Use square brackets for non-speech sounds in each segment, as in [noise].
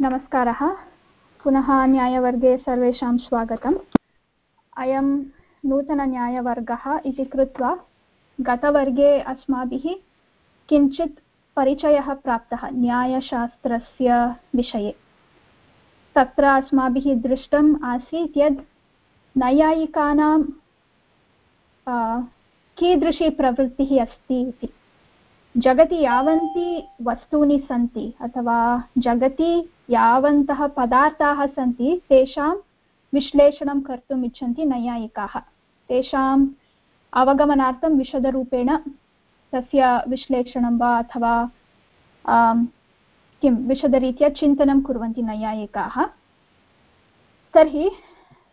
नमस्कारः। पुनः न्यायवर्गे सर्वेषां स्वागतम्। अयं नूतनन्यायवर्गः इति कृत्वा गतवर्गे अस्माभिः किञ्चित् परिचयः प्राप्तः न्यायशास्त्रस्य विषये। तत्र अस्माभिः दृष्टम् आसीत् यद् नैयायिकानां कीदृशी प्रवृत्तिः अस्ति इति। जगति यावन्ति वस्तूनि सन्ति अथवा जगति यावन्तः पदार्थाः सन्ति, तेषां विश्लेषणं कर्तुम् इच्छन्ति नैयायिकाः। तेषाम् अवगमनार्थं विशदरूपेण तस्य विश्लेषणं वा अथवा किं, विशदरीत्या चिन्तनं कुर्वन्ति नैयायिकाः। तर्हि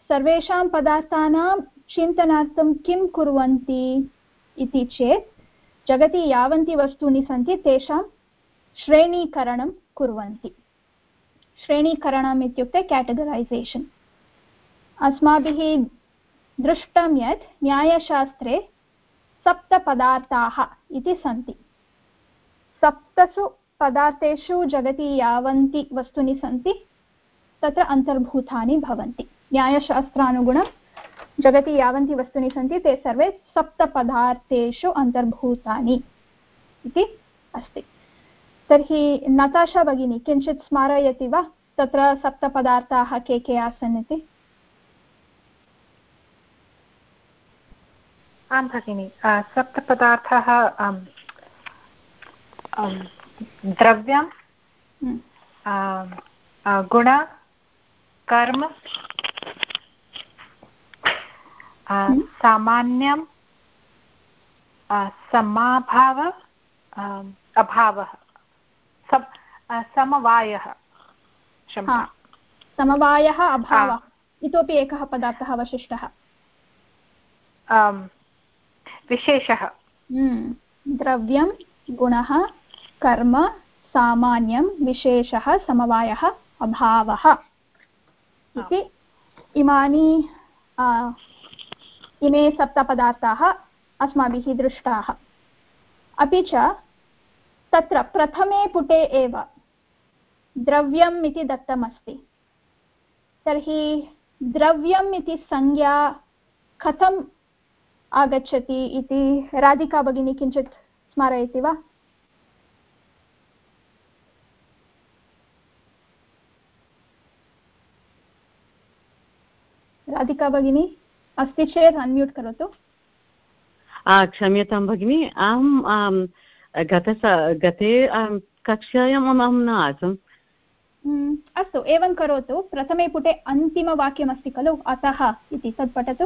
सर्वेषां पदार्थानां चिन्तनार्थं किं कुर्वन्ति इति चेत् जगति यावन्ति वस्तूनि सन्ति, तेषां श्रेणीकरणं कुर्वन्ति। श्रेणीकरणम् इत्युक्ते केटगरैसेशन् अस्माभिः दृष्टं यत् न्यायशास्त्रे सप्तपदार्थाः इति सन्ति। सप्तसु पदार्थेषु जगति यावन्ति वस्तूनि सन्ति, तत्र अन्तर्भूतानि भवन्ति। न्यायशास्त्रानुगुणं जगति यावन्ति वस्तूनि सन्ति ते सर्वे सप्तपदार्थेषु अन्तर्भूतानि इति अस्ति तर्हि नताशा भगिनी किञ्चित् स्मारयति वा तत्र सप्तपदार्थाः के के आसन् इति आं भगिनि सप्तपदार्थाः द्रव्यं हम्म। गुण कर्म। सामान्यं समाभाव अभावः। समवायः समवायः अभावः। इतोपि एकः पदार्थः अवशिष्टः। विशेषः। हम्म। द्रव्यं गुणः कर्म सामान्यं विशेषः समवायः अभावः। इति इमानि इमे सप्तपदार्थाः अस्माभिः दृष्टाः। अपि च तत्र प्रथमे पुटे एव द्रव्यम् इति दत्तमस्ति। तर्हि द्रव्यम् इति संज्ञा कथम् आगच्छति इति राधिका भगिनी किञ्चित् स्मारयति वा? राधिका भगिनी? अस्ति चेत् अन्म्यूट् करोतु। क्षम्यतां भगिनि अहं गत गते कक्षायाम् अहं न आसम्। हम्म, अस्तु एवं करोतु। प्रथमे पुटे अन्तिमवाक्यमस्ति खलु अतः इति तत् पठतु।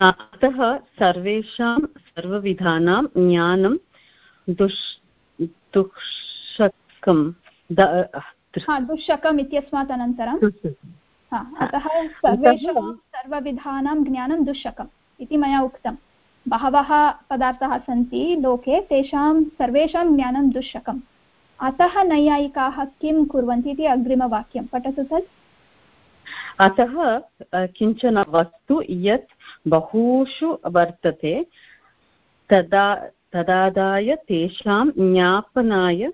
अतः सर्वेषां सर्वविधानां ज्ञानं दुष् दुःशकं दुःशकम् इत्यस्मात् अनन्तरं। अतः सर्वेषां सर्वविधानां ज्ञानं दुःशकम् इति मया उक्तं। बहवः पदार्थाः सन्ति लोके तेषां सर्वेषां ज्ञानं दुःशकम्। अतः नैयायिकाः किं कुर्वन्ति इति अग्रिमवाक्यं पठतु तत्। अतः किंचन वस्तु यत् बहुषु वर्तते तदा तदादाय तेषां ज्ञापनाय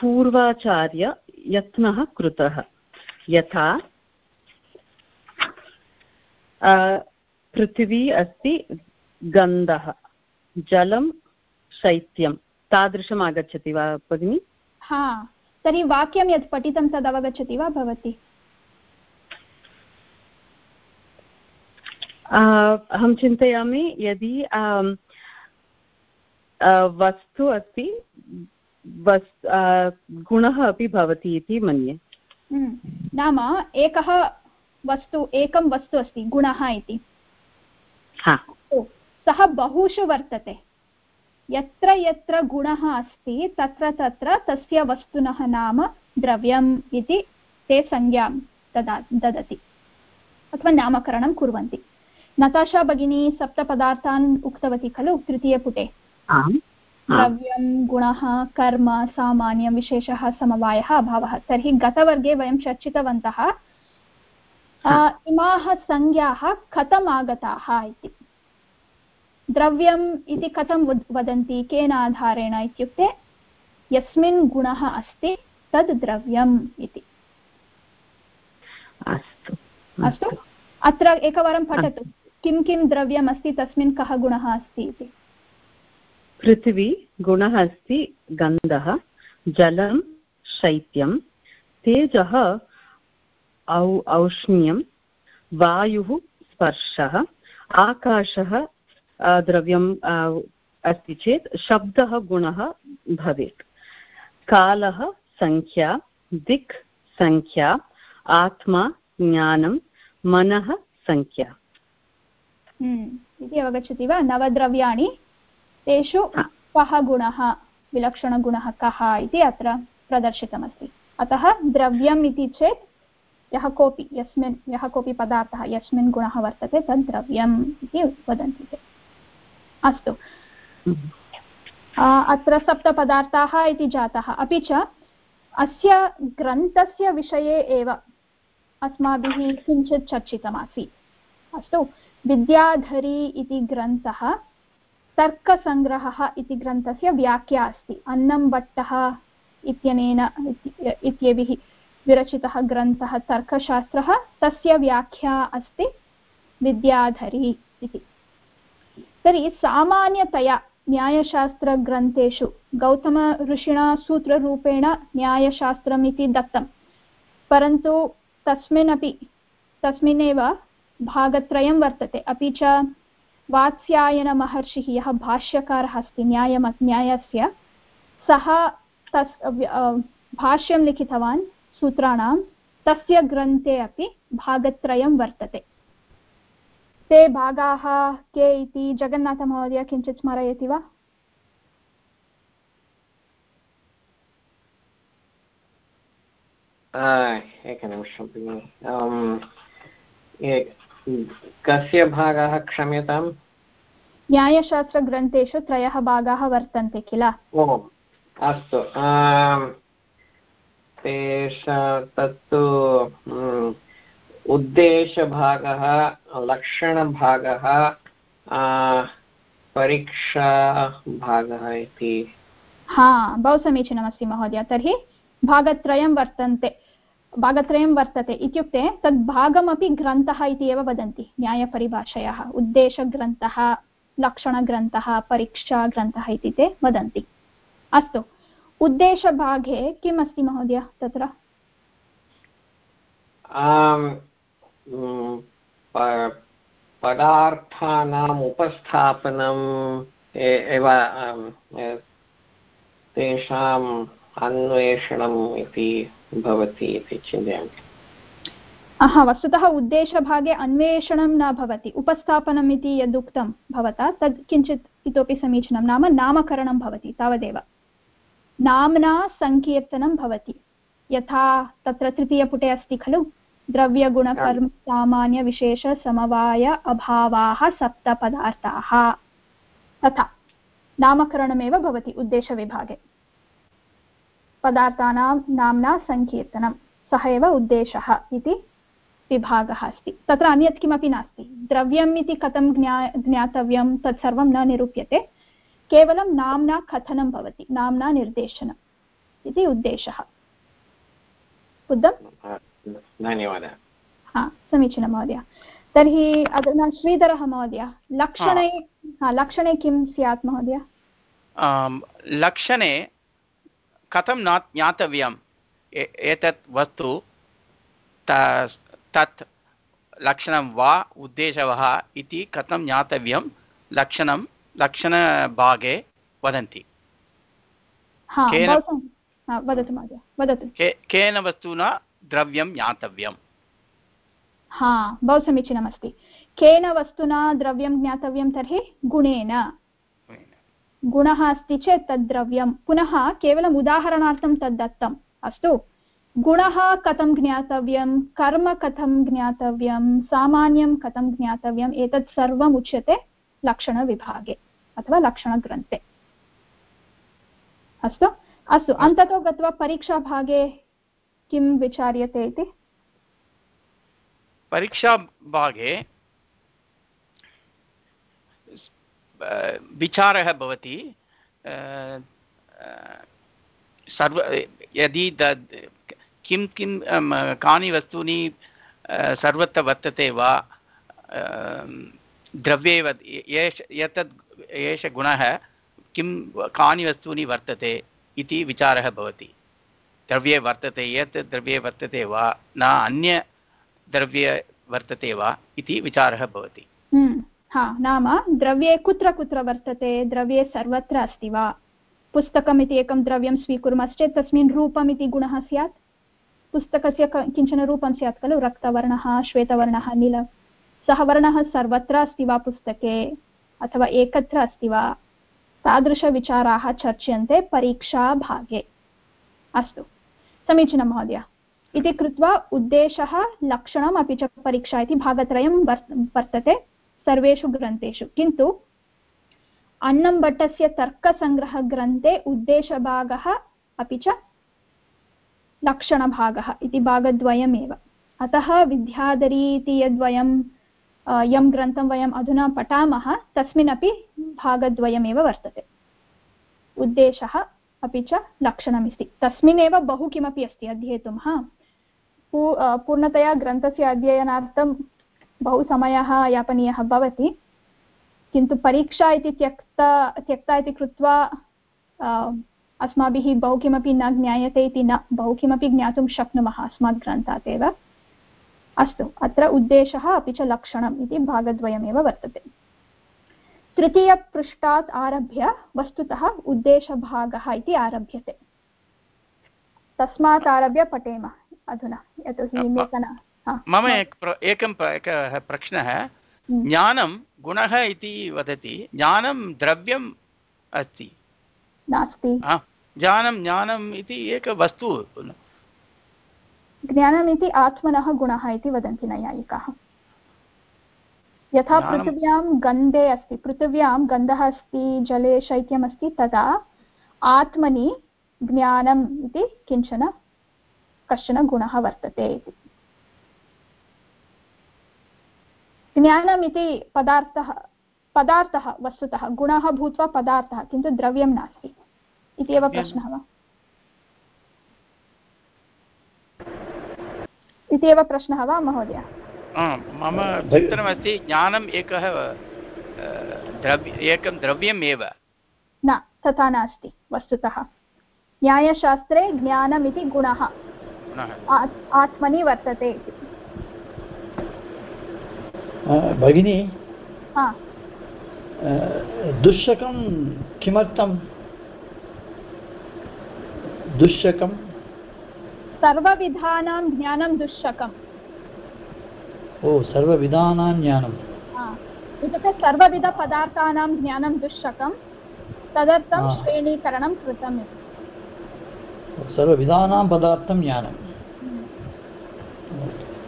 पूर्वाचार्य यत्नः कृतः। यथा पृथिवी अस्ति गन्धः जलं शैत्यं। तादृशम् आगच्छति वा भगिनि? हा तर्हि वाक्यं यत् पठितं तद् अवगच्छति वा भवती? अहं चिन्तयामि यदि वस्तु अस्ति वस् गुणः अपि भवति इति मन्ये। नाम एकः वस्तु एकं वस्तु अस्ति गुणः इति। सः बहुषु वर्तते। यत्र यत्र गुणः अस्ति तत्र तत्र तस्य वस्तुनः नाम द्रव्यम् इति ते संज्ञां ददा ददति। अथवा नामकरणं कुर्वन्ति। नताशा भगिनी सप्तपदार्थान् उक्तवती खलु तृतीयपुटे। द्रव्यं गुणः कर्म सामान्यं विशेषः समवायः अभावः। तर्हि गतवर्गे वयं चर्चितवन्तः इमाः संज्ञाः कथम् आगताः इति। द्रव्यम् इति कथं वदन्ति? केन आधारेण इत्युक्ते यस्मिन् गुणः अस्ति तद् द्रव्यम् इति। अस्तु। अस्तु? अत्र एकवारं पठतु। किं किं द्रव्यम् अस्ति तस्मिन् कः गुणः अस्ति इति? पृथिवी गुणः अस्ति गन्धः जलं शैत्यं तेजः औ औष्ण्यं। वायुः स्पर्शः। आकाशः द्रव्यं अस्ति चेत् शब्दः गुणः भवेत्। कालः सङ्ख्या दिक् सङ्ख्या आत्मा ज्ञानं मनः सङ्ख्या हम्म, इति अवगच्छति वा? नवद्रव्याणि तेषु कः गुणः विलक्षणगुणः कः इति अत्र प्रदर्शितमस्ति। अतः द्रव्यम् इति चेत् यः कोऽपि यस्मिन् यः कोऽपि पदार्थः यस्मिन् गुणः वर्तते तद् द्रव्यम् इति वदन्ति ते। अस्तु। अत्र सप्तपदार्थाः इति जाताः। अपि च अस्य ग्रन्थस्य विषये एव अस्माभिः किञ्चित् चर्चितमासीत्। अस्तु। विद्याधरी इति ग्रन्थः तर्कसङ्ग्रहः इति ग्रन्थस्य व्याख्या अस्ति। अन्नं भट्टः इत्यनेन इत्येभिः विरचितः ग्रन्थः तर्कशास्त्रः, तस्य व्याख्या अस्ति विद्याधरी इति। तर्हि सामान्यतया न्यायशास्त्रग्रन्थेषु गौतमऋषिणा सूत्ररूपेण न्यायशास्त्रम् इति दत्तं। परन्तु तस्मिन्नपि, तस्मिन्नेव भागत्रयं वर्तते। अपि च वात्स्यायनमहर्षिः यः भाष्यकारः अस्ति, न्यायम, न्यायस्य, सः तस् भाष्यं लिखितवान्। सूत्राणां तस्य ग्रन्थे अपि भागत्रयं वर्तते। ते भागाः के इति जगन्नाथमहोदय किञ्चित् स्मरयति वा? एकनिमिषं भगिनि। कस्य भागः क्षम्यताम्? न्यायशास्त्रग्रन्थेषु त्रयः भागाः वर्तन्ते किल? ओ अस्तु। तेषा तत्तु उद्देशभागः, लक्षणभागः परीक्षाभागः इति। हा बहु समीचीनमस्ति महोदय। तर्हि भागत्रयं वर्तन्ते, भागत्रयं वर्तते इत्युक्ते तद् भागमपि ग्रन्थः इति एव वदन्ति, न्यायपरिभाषयाः। उद्देशग्रन्थः, लक्षणग्रन्थः, परीक्षाग्रन्थः इति ते वदन्ति। अस्तु उद्देशभागे किम् अस्ति महोदय तत्र? पदार्थानाम् उपस्थापनम् एव तेषाम् अन्वेषणम् इति भवति इति चिन्तयामि। हा वस्तुतः उद्देशभागे अन्वेषणं न भवति उपस्थापनम् इति यदुक्तं भवता तद् किञ्चित् इतोपि समीचीनं नाम नामकरणं भवति तावदेव। नाम्ना सङ्कीर्तनं भवति। यथा तत्र तृतीयपुटे अस्ति खलु? द्रव्यगुणकर्म सामान्यविशेषसमवाय अभावाः सप्तपदार्थाः तथा नामकरणमेव भवति उद्देशविभागे पदार्थानां नाम्ना सङ्कीर्तनं सः एव उद्देशः इति विभागः अस्ति। तत्र अन्यत् किमपि नास्ति। द्रव्यम् इति कथं ज्ञा ज्ञातव्यं तत्सर्वं न निरूप्यते। केवलं नाम्ना कथनं भवति नाम्ना निर्देशनम् इति उद्देशः। बुद्धं धन्यवादः। हा समीचीनं महोदय। तर्हि अधुना श्रीधरः महोदय लक्षणे हा। लक्षणे किं स्यात् महोदय? लक्षणे कथं न ज्ञातव्यम्? एतत् वस्तु तत् लक्षणं वा उद्देशः इति कथं ज्ञातव्यं? लक्षणं लक्षणभागे वदन्ति। केन वस्तुना द्रव्यं ज्ञातव्यम्? हा बहु समीचीनमस्ति। केन वस्तुना द्रव्यं ज्ञातव्यं तर्हि गुणेन। गुणः अस्ति चेत् तद् द्रव्यं। पुनः केवलम् उदाहरणार्थं तद् दत्तम्। अस्तु। गुणः कथं ज्ञातव्यं? कर्म कथं ज्ञातव्यं? सामान्यं कथं ज्ञातव्यम्? एतत् सर्वम् उच्यते लक्षणविभागे। अथवा लक्षणग्रन्थे। अस्तु? अस्तु, अन्ततो गत्वा परीक्षाभागे किं विचार्यते इति? परीक्षाभागे विचारः भवति सर्व, यदि किं किं कानि वस्तूनि सर्वत्र वर्तते वा द्रव्ये एतद् एष गुणः किं कानि वस्तूनि वर्तते इति विचारः भवति। द्रव्ये वर्तते यत् द्रव्ये वर्तते वा न अन्य द्रव्ये वर्तते वा इति विचारः भवति। हम्म, हा नाम द्रव्ये कुत्र कुत्र वर्तते द्रव्ये सर्वत्र अस्ति वा? पुस्तकम् इति एकं द्रव्यं स्वीकुर्मश्चेत् तस्मिन् रूपम् इति गुणः स्यात्? पुस्तकस्य किंचन रूपं स्यात् खलु? रक्तवर्णः श्वेतवर्णः नील। सः वर्णः सर्वत्र अस्ति वा पुस्तके? अथवा एकत्र अस्ति वा? तादृशविचाराः चर्च्यन्ते परीक्षाभागे। अस्तु। समीचीनं, महोदय। इति कृत्वा उद्देशः, लक्षणम् अपि च परीक्षा इति भागत्रयं वर् वर्तते सर्वेषु ग्रन्थेषु। किन्तु अन्नम्भट्टस्य तर्कसङ्ग्रहग्रन्थे उद्देशभागः अपि च लक्षणभागः इति भागद्वयमेव। अतः विद्याधरी इति यद्वयं यं ग्रन्थं वयम् अधुना पठामः, तस्मिन्नपि भागद्वयमेव वर्तते। उद्देशः अपि च लक्षणमिति। तस्मिन्नेव बहु किमपि अस्ति अध्येतुं हा? पू पूर्णतया ग्रन्थस्य अध्ययनार्थं बहु समयः यापनीयः भवति। किन्तु परीक्षा इति त्यक्ता त्यक्ता इति कृत्वा अस्माभिः बहु किमपि न ज्ञायते इति न, बहु किमपि ज्ञातुं शक्नुमः अस्मात् ग्रन्थात् एव। अस्तु अत्र उद्देशः अपि च लक्षणम् इति भागद्वयमेव वर्तते। तृतीयपृष्ठात् आरभ्य वस्तुतः उद्देशभागः इति आरभ्यते। तस्मात् आरभ्य पठेम अधुना यतोहि लेखन। मम एक एकं प्र- एकः प्रश्नः। हम्म। ज्ञानं गुणः इति वदति ज्ञानं द्रव्यम् अस्ति। नास्ति। ज्ञानं ज्ञानम् इति एक वस्तु। ज्ञानमिति आत्मनः गुणः इति वदन्ति नैयायिकाः। यथा पृथिव्यां गन्धे अस्ति पृथिव्यां गन्धः अस्ति जले शैत्यमस्ति तदा आत्मनि ज्ञानम् इति किंचन कश्चन गुणः वर्तते इति। ज्ञानम् इति पदार्थः पदार्थः वस्तुतः गुणः भूत्वा पदार्थः किन्तु द्रव्यं नास्ति। इति एव प्रश्नः वा? इति एव प्रश्नः वा महोदय? मम चिन्तनमस्ति ज्ञानम् एकः द्रव्य एकं द्रव्यम् एव। न तथा नास्ति वस्तुतः। न्यायशास्त्रे ज्ञानमिति गुणः। आत्मनि वर्तते इति। भगिनी हा। दुःशकं किमर्थं? दुःशकं सर्वविधानां ज्ञानं दुःशकम्। ओ सर्वविधानां ज्ञानं। हा. इत्युक्ते सर्वविधपदार्थानां ज्ञानं दुःशकं तदर्थं हा. श्रेणीकरणं कृतम् इति। सर्वविधानां पदार्थं ज्ञानं।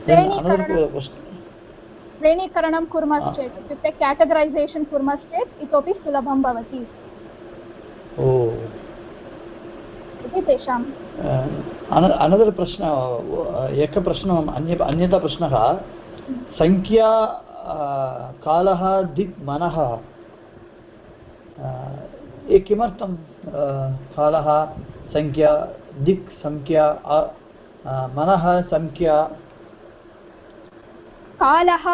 श्रेणीकरणं श्रेणीकरणं कुर्मश्चेत् इत्युक्ते केटगरैसेशन् कुर्मश्चेत् इतोपि सुलभं भवति। ओ। इति तेषां अन अनदर प्रश्न एकः प्रश्नः अन्य, अन्यथा प्रश्नः। सङ्ख्या कालः, दिक्, मनः। किमर्थं कालः सङ्ख्या दिक् सङ्ख्या मनः सङ्ख्या कालः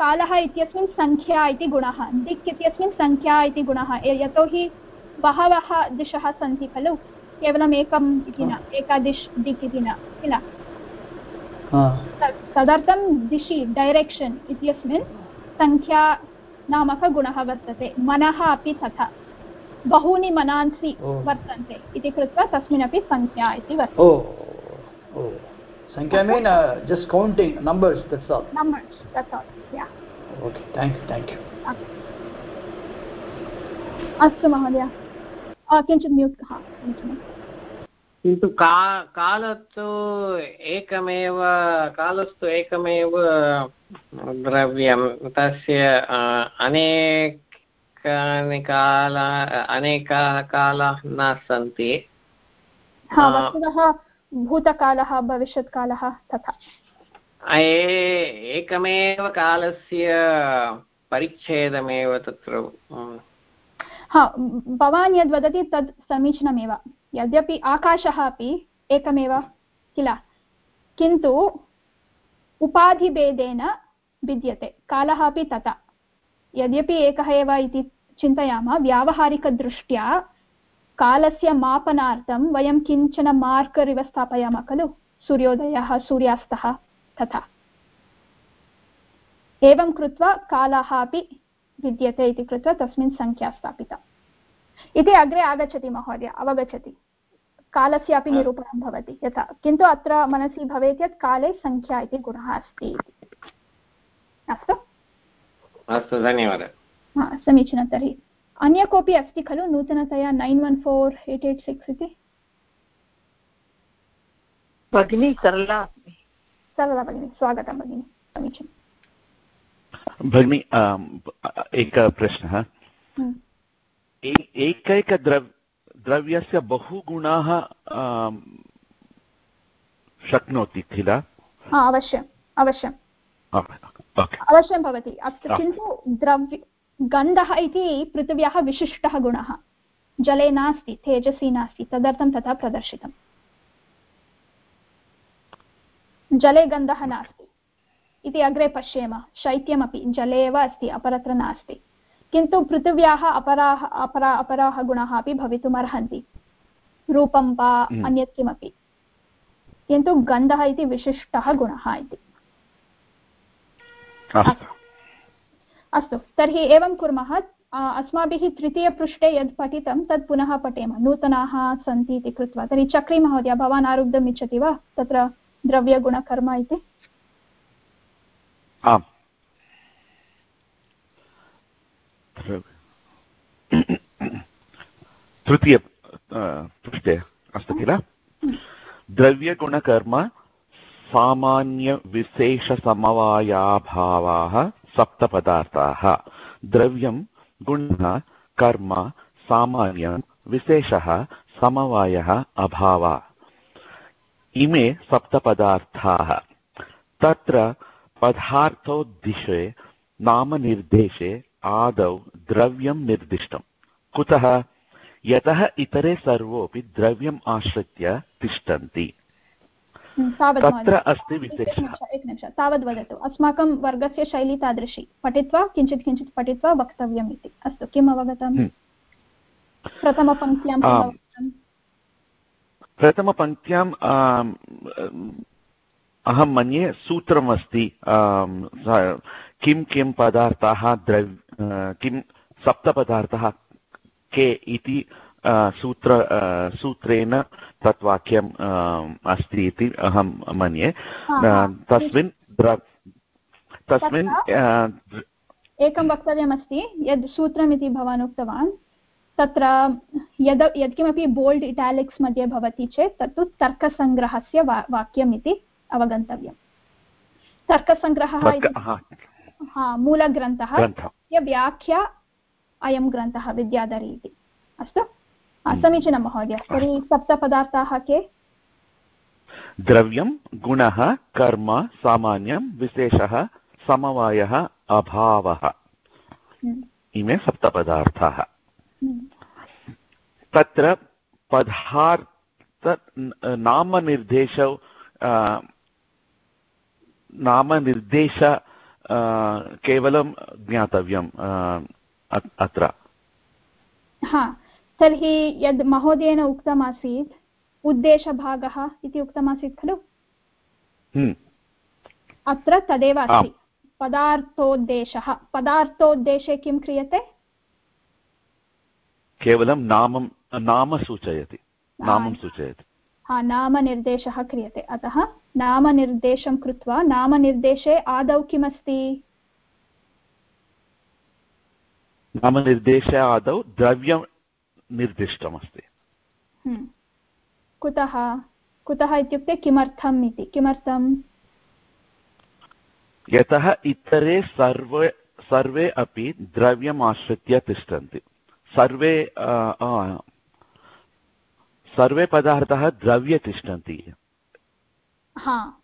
कालः इत्यस्मिन् सङ्ख्या इति गुणः। दिक् इत्यस्मिन् सङ्ख्या इति गुणः। यतोहि बहवः दिशः सन्ति खलु। केवलम् एकम् इति न एका दिश् दिक् इति न किल? हा, तदर्थं दिशि डैरेक्षन् इत्यस्मिन् सङ्ख्या नामकगुणः वर्तते। मनः अपि तथा। बहूनि मनांसि। वर्तन्ते इति कृत्वा सङ्ख्या इति वर्तते। सङ्ख्या mean just counting numbers that's all numbers तत् या okay thank you thank you अस्तु महोदय। किञ्चित् म्यूट् हा किन्तु का कालस्तु एकमेव कालस्तु एकमेव द्रव्यं तस्य अनेकानि काला अनेकाः कालाः न सन्ति। वस्तुतः भूतकालः भविष्यत्कालः तथा। एकमेव कालस्य परिच्छेदमेव तत्र हा, भवान् यद् वदति तद् समीचीनमेव। यद्यपि आकाशः अपि एकमेव किल? किन्तु उपाधिभेदेन भिद्यते। कालः अपि तथा यद्यपि एकः एव इति चिन्तयामः, व्यावहारिकदृष्ट्या कालस्य मापनार्थं वयं किंचन मार्कर् इव स्थापयामः, खलु? सूर्योदयः, सूर्यास्तः, तथा। एवं कृत्वा कालः अपि विद्यते इति कृत्वा तस्मिन् सङ्ख्या स्थापिता। इति अग्रे आगच्छति महोदय अवगच्छति। कालस्य अपि निरूपणं भवति यथा। किन्तु अत्र मनसि भवेत् यत् काले सङ्ख्या इति गुणः अस्ति इति। अस्तु? अस्तु धन्यवादः। हा समीचीनं तर्हि। अन्य कोऽपि अस्ति खलु? नूतनतया nine one four eight eight six इति? भगिनी सरला सरला भगिनी स्वागतं भगिनि समीचीनं भगिनि एकः प्रश्नः। हम्म। एकैकद्रव् द्रव्यस्य बहुगुणाः शक्नोति किल? हा अवश्यम् अवश्यम्। अवश्यं भवति। अत्र किन्तु द्रव्य गन्धः इति पृथिव्याः विशिष्टः गुणः। जले नास्ति तेजसि नास्ति तदर्थं तथा प्रदर्शितम्। जले गन्धः नास्ति। इति अग्रे पश्येम। शैत्यमपि जले एव अस्ति अपरत्र नास्ति। किन्तु पृथिव्याः अपराः अपरा अपराः गुणाः अपि भवितुमर्हन्ति। रूपं वा हम्म। अन्यत् किमपि किन्तु गन्धः इति विशिष्टः गुणः इति। अस्तु। अस्तु तर्हि एवं कुर्मः। अस्माभिः तृतीयपृष्ठे यद् पठितं तत् पुनः पठेम। नूतनाः सन्ति इति कृत्वा। तर्हि चक्री महोदय भवान् आरब्धुम् इच्छति वा? तत्र द्रव्यगुणकर्म इति? आम्। तृतीय पृष्ठे अस्तु किल। द्रव्यगुणकर्म सामान्यविशेषसमवायाभावाः सप्तपदार्थाः। द्रव्यं, गुणः, कर्म, सामान्यं, विशेषः, समवायः, अभावः। इमे सप्तपदार्थाः। तत्र पदार्थोद्दिशे नामनिर्देशे आदौ द्रव्यं निर्दिष्टं कुतः? यतः इतरे सर्वोऽपि द्रव्यम् आश्रित्य तिष्ठन्ति। हम्म, तत्र अस्ति विशेषः। एकनिमिष तावद् वदतु। अस्माकं वर्गस्य शैली तादृशी। पठित्वा किञ्चित् किञ्चित् पठित्वा वक्तव्यम् इति। अस्तु किम् अवगतम् हम्म। प्रथमपङ्क्त्यां अहं मन्ये सूत्रमस्ति किं किं पदार्थाः द्रव् आ, किं सप्तपदार्थाः के इति सूत्र सूत्रेण तत् वाक्यम् अस्ति इति अहं मन्ये। तस्मिन् द्र तस्मिन् एकं वक्तव्यमस्ति यद् सूत्रम् इति भवान् उक्तवान् तत्र यद् यत्किमपि बोल्ड् इटालिक्स् मध्ये भवति चेत् तत्तु तर्कसङ्ग्रहस्य वा वाक्यम् इति अवगन्तव्यम्। तर्कसङ्ग्रहः हा, मूलग्रन्थः व्याख्या अयं ग्रन्थः विद्याधरी इति। अस्तु? हम्म। समीचीनं महोदय। तर्हि सप्तपदार्थाः के? द्रव्यं गुणः कर्म सामान्यं विशेषः समवायः अभावः। हम्म, इमे सप्तपदार्थाः। हम्म, तत्र पदार्थ नामनिर्देशौ नामनिर्देश केवलं ज्ञातव्यम् अत्र। हा तर्हि यद् महोदयेन उक्तमासीत् उद्देशभागः इति उक्तमासीत् खलु? हम्म, अत्र तदेव अस्ति। पदार्थोद्देशः। पदार्थोद्देशे किं क्रियते? केवलं नामं नाम सूचयति। नामं। सूचयति। नामनिर्देशः क्रियते। अतः नामनिर्देशं कृत्वा नामनिर्देशे आदौ किमस्ति? नामनिर्देशे आदौ द्रव्यं निर्दिष्टमस्ति। हम्म। कुतः? कुतः इत्युक्ते किमर्थम् इति? किमर्थं यतः इतरे सर्वे सर्वे अपि द्रव्यम् आश्रित्य तिष्ठन्ति। सर्वे आ, आ, सर्वे पदार्थाः द्रव्ये तिष्ठन्ति हा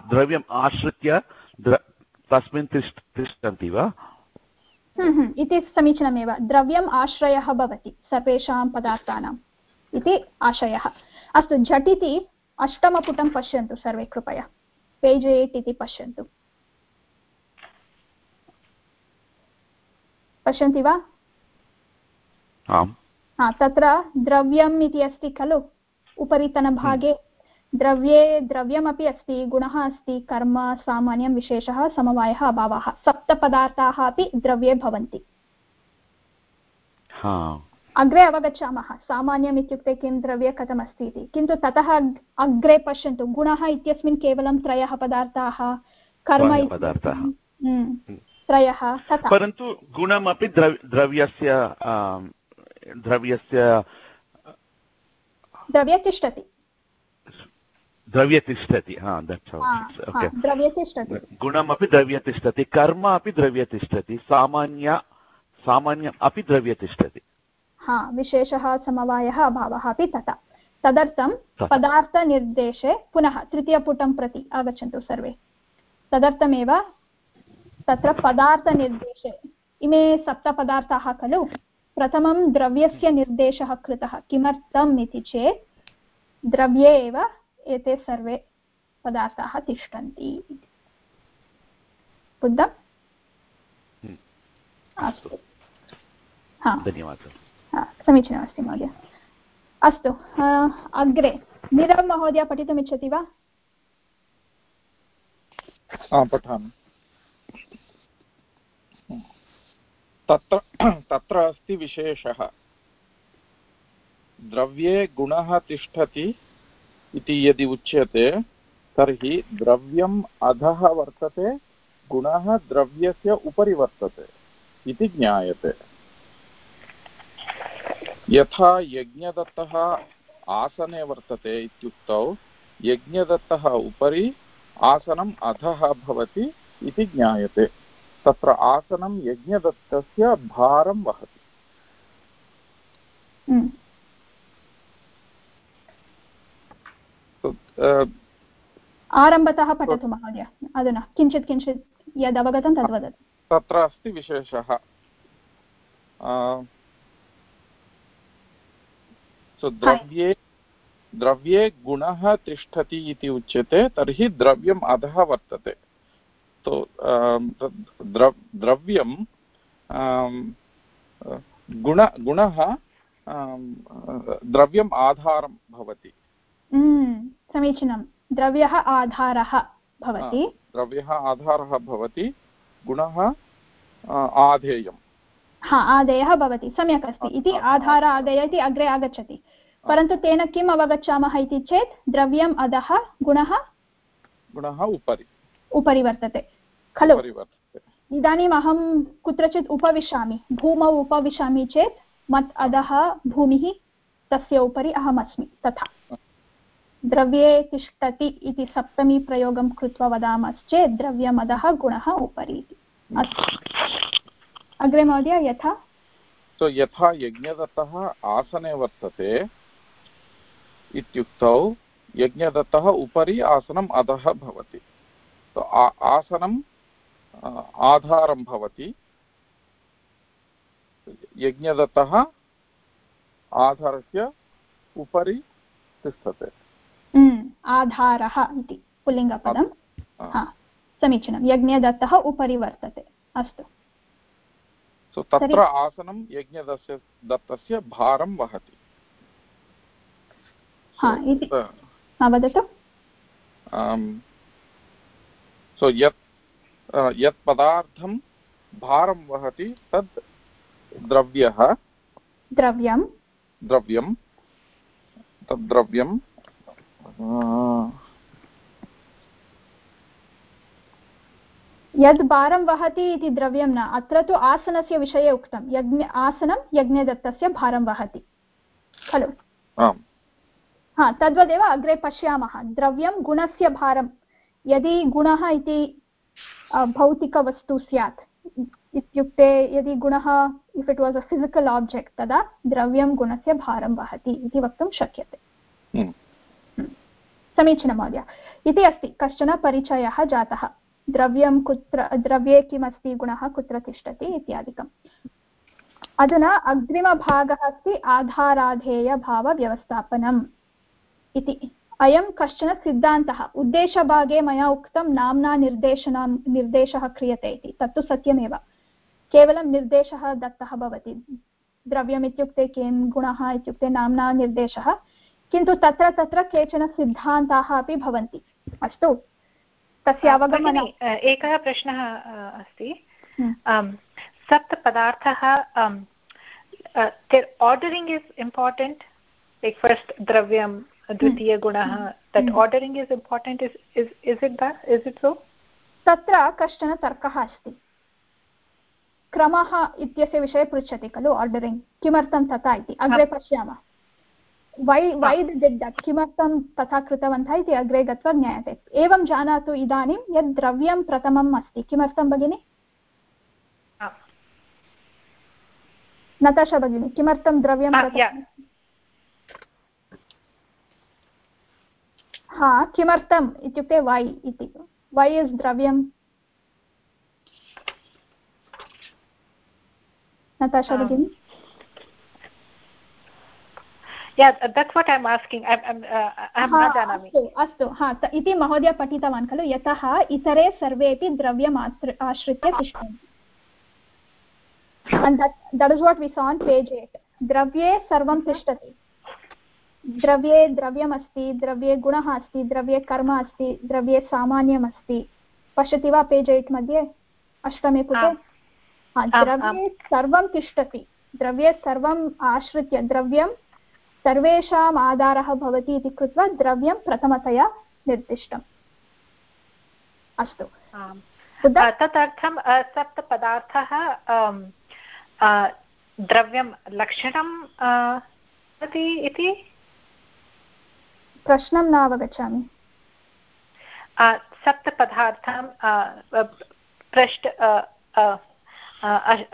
द्रव्यम् आश्रित्य द्र- तस्मिन् तिष्ठ तिष्ठन्ति वा? हम्म, हम्म, इति समीचीनमेव। द्रव्यम् आश्रयः भवति सर्वेषां पदार्थानाम् इति आशयः अस्तु झटिति अष्टमपुटं पश्यन्तु सर्वे कृपया। पेज् एय्ट् इति पश्यन्तु। पश्यन्ति वा? आम्। हा तत्र द्रव्यम् इति अस्ति खलु? उपरितनभागे द्रव्ये द्रव्यमपि अस्ति गुणः अस्ति कर्म सामान्यं विशेषः समवायः अभावः। सप्तपदार्थाः अपि द्रव्ये भवन्ति। हा। अग्रे अवगच्छामः सामान्यम् इत्युक्ते किं द्रव्ये कथमस्ति इति। किन्तु ततः अग्रे पश्यन्तु गुणः इत्यस्मिन् केवलं त्रयः पदार्थाः कर्म त्रयः। हम्म, त्रयः परन्तु गुणमपि द्रव्यस्य द्रव्यस्य द्रव्ये तिष्ठति द्रव्ये तिष्ठति हा द्रव्ये तिष्ठति गुणमपि द्रव्ये तिष्ठति कर्म अपि द्रव्ये तिष्ठति सामान्य सामान्यम् अपि द्रव्ये तिष्ठति हा विशेषः समवायः अभावः अपि तथा। तदर्थं। पदार्थनिर्देशे पुनः तृतीयपुटं प्रति आगच्छन्तु सर्वे। तदर्थमेव तत्र पदार्थनिर्देशे। इमे सप्तपदार्थाः खलु? प्रथमं द्रव्यस्य निर्देशः कृतः किमर्थम् इति चेत् द्रव्ये एव एते सर्वे पदार्थाः तिष्ठन्ति बुद्धम्? हम्म। अस्तु। धन्यवादः। समीचीनमस्ति महोदय। अस्तु अग्रे। नीरव महोदय पठितुमिच्छति वा? पठामि। तत्र [clears throat] तत्र अस्ति विशेषः। द्रव्ये गुणः तिष्ठति इति यदि उच्यते, तर्हि द्रव्यम् अधः वर्तते, गुणः द्रव्यस्य उपरि वर्तते इति ज्ञायते। यथा यज्ञदत्तः आसने वर्तते इत्युक्तौ, यज्ञदत्तः उपरि आसनम् अधः भवति इति ज्ञायते। तत्र आसनं यज्ञदत्तस्य भारं वहति। हम्म, अ, आरम्भतः पठतु महोदय अधुना। किञ्चित् किञ्चित् यद् अवगतं तद् वदतु। तत्र अस्ति विशेषः। द्रव्ये द्रव्ये गुणः तिष्ठति इति उच्यते तर्हि द्रव्यम् अधः वर्तते। तो द्रव- द्रव्यं गुण गुणः द्रव्यम् आधारं भवति। हम्म, समीचीनं। द्रव्यः आधारः भवति। द्रव्यः आधारः भवति गुणः आधेयं हा आदेयः भवति सम्यक् अस्ति। इति आधार आदेय इति अग्रे आगच्छति। परन्तु तेन किम् अवगच्छामः इति चेत् द्रव्यम् अधः गुणः? गुणः उपरि। उपरि वर्तते खलु। इदानीम् अहं कुत्रचित् उपविशामि। भूमौ उपविशामि चेत् मत् अधः भूमिः तस्य उपरि अहमस्मि तथा। द्रव्ये तिष्ठति इति सप्तमी प्रयोगं कृत्वा वदामश्चेत् द्रव्यमधः गुणः उपरि इति। अस्तु। अग्रे महोदय यथा? so यथा यज्ञदत्तः आसने वर्तते इत्युक्तौ यज्ञदत्तः उपरि आसनम् अधः भवति। So आ- आसनं अ, आधारं भवति। यज्ञदत्तः आधारस्य उपरि तिष्ठते। आधारः इति पुल्लिङ्गपदं। हा समीचीनं यज्ञदत्तः उपरि वर्तते अस्तु। So तत्र आसनं यज्ञदस्य दत्तस्य भारं वहति। त- वदतु सो यत् यत् पदार्थं भारं वहति तद् द्रव्यः। द्रव्यं। द्रव्यं। तद् द्रव्यं। यद् भारं वहति इति द्रव्यं न अत्र तु आसनस्य विषये उक्तं। यज्ञ आसनं यज्ञदत्तस्य भारं वहति। खलु? आम्। हा तद्वदेव अग्रे पश्यामः। द्रव्यं गुणस्य भारं। यदि गुणः इति भौतिकवस्तु स्यात् इत्युक्ते यदि गुणः if it was a physical object तदा द्रव्यं गुणस्य भारं वहति इति वक्तुं शक्यते। हम्म। समीचीनं महोदय। इति अस्ति कश्चन परिचयः जातः। द्रव्यं कुत्र द्रव्ये किमस्ति गुणः कुत्र तिष्ठति इत्यादिकम्। अधुना अग्रिमभागः अस्ति आधाराधेयभावव्यवस्थापनम् इति। अयं कश्चन सिद्धान्तः। उद्देशभागे मया उक्तं नाम्ना निर्देशनां निर्देशः क्रियते इति। तत्तु सत्यमेव। केवलं निर्देशः दत्तः भवति। द्रव्यम् इत्युक्ते किं गुणः इत्युक्ते नाम्ना निर्देशः। किन्तु तत्र तत्र केचन सिद्धान्ताः अपि भवन्ति। अस्तु। तस्य अवगमन एकः प्रश्नः अस्ति। Hmm. सप्तपदार्थः ordering is important like first द्रव्यं द्वितीयगुणः that ordering is important is is it the is it so तत्र कश्चन तर्कः अस्ति। क्रमः इत्यस्य विषये पृच्छति खलु आर्डरिङ्ग् किमर्थं तथा इति? अग्रे पश्यामः। वै वै डिड् दट् किमर्थं तथा कृतवन्तः इति अग्रे गत्वा ज्ञायते। एवं जानातु इदानीं यद् द्रव्यं प्रथमम् अस्ति। किमर्थं भगिनि? नताशा भगिनि किमर्थं द्रव्यं हा किमर्थम् इत्युक्ते वै इति। वै इस् द्रव्यं भगिनि? अस्तु हा इति महोदय पठितवान् खलु यतः इतरे सर्वेपि द्रव्यम् आश्रित्य तिष्ठन्ति। That is what we saw on page eight द्रव्ये सर्वं तिष्ठति। द्रव्ये द्रव्यमस्ति द्रव्ये गुणः अस्ति द्रव्ये कर्म अस्ति द्रव्ये सामान्यम् अस्ति पश्यति वा पेज् एट् मध्ये? अष्टमे पुटे? द्रव्ये सर्वं तिष्ठति। द्रव्ये सर्वम् आश्रित्य द्रव्यं सर्वेषाम् आधारः भवति इति कृत्वा द्रव्यं प्रथमतया निर्दिष्टम्। अस्तु। तदर्थं सप्तपदार्थः द्रव्यं लक्षणं इति? प्रश्नं न अवगच्छामि। सप्तपदार्थं पृष्ठ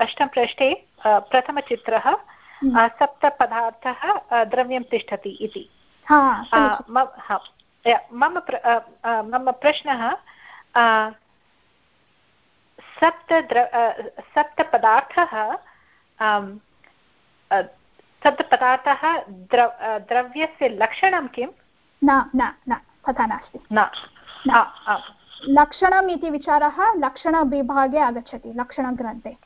अष्टपृष्ठे प्रथमचित्रः हम्म। सप्तपदार्थः द्रव्यं तिष्ठति इति। मम मम प्रश्नः सप्त सप्तपदार्थः सप्तपदार्थः द्रव द्रव्यस्य लक्षणं किं न न न तथा नास्ति। न लक्षणम् इति विचारः लक्षणविभागे आगच्छति लक्षणग्रन्थे।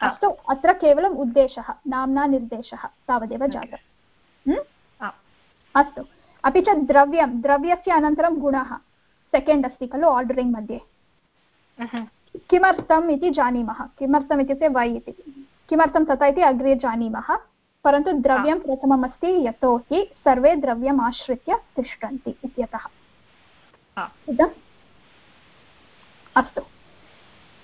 अस्तु अत्र केवलम् उद्देशः नाम्ना निर्देशः तावदेव जातम्। अस्तु अपि च द्रव्यं द्रव्यस्य अनन्तरं गुणः सेकेण्ड् अस्ति खलु आर्डरिङ्ग् मध्ये। किमर्थम् इति जानीमः किमर्थम् इत्युक्ते वै इति। किमर्थं तथा इति अग्रे जानीमः। परन्तु द्रव्यं प्रथमम् अस्ति यतोहि सर्वे द्रव्यम् आश्रित्य तिष्ठन्ति इत्यतः। अस्तु।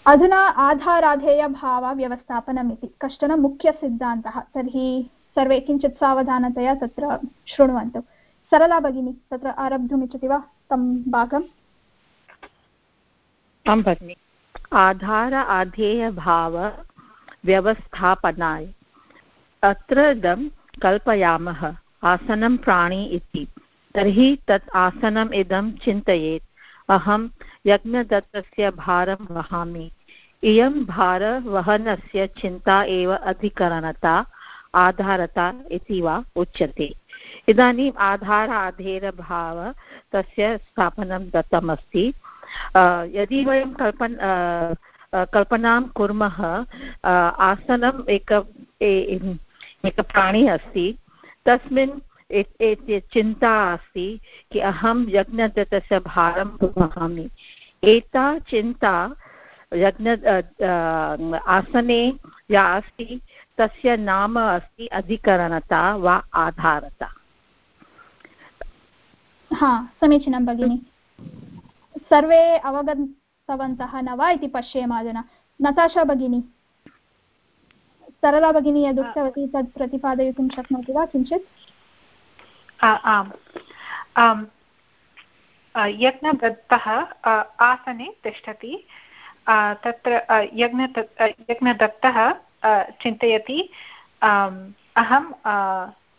अधुना आधाराधेयभावव्यवस्थापनम् इति कश्चन मुख्यसिद्धान्तः तर्हि सर्वे किञ्चित् सावधानतया तत्र शृण्वन्तु। सरला भगिनी तत्र आरब्धुमिच्छति वा तं भागम्? आं भगिनि। आधार आधेयभाव व्यवस्थापनाय अत्र इदं कल्पयामः, आसनं प्राणी इति। तर्हि तत् आसनम् इदं चिन्तयेत्। अहं यज्ञदत्तस्य भारं वहामि। इयं भारवहनस्य चिन्ता एव अधिकरणता, आधारता इति वा उच्यते। इदानीम् आधार आधेरभाव तस्य स्थापनं दत्तमस्ति। यदि वयं कल्पन कल्पनां कुर्मः आसनम् एक एक प्राणी अस्ति, तस्मिन् चिन्ता अस्ति कि अहं यज्ञदत्तस्य भारं वहामि एता चिन्ता यज्ञ आसने या अस्ति, तस्य नाम अस्ति अधिकरणता वा आधारता। हा, समीचीनं भगिनि। सर्वे अवगतवन्तः न वा इति पश्येम अधुना। नताशा भगिनी। सरला भगिनी यद् उक्तवती तत् प्रतिपादयितुं शक्नोति वा किञ्चित्? आम्। यज्ञदत्तः आसने तिष्ठति। तत्र यज्ञ यज्ञदत्तः चिन्तयति अहम्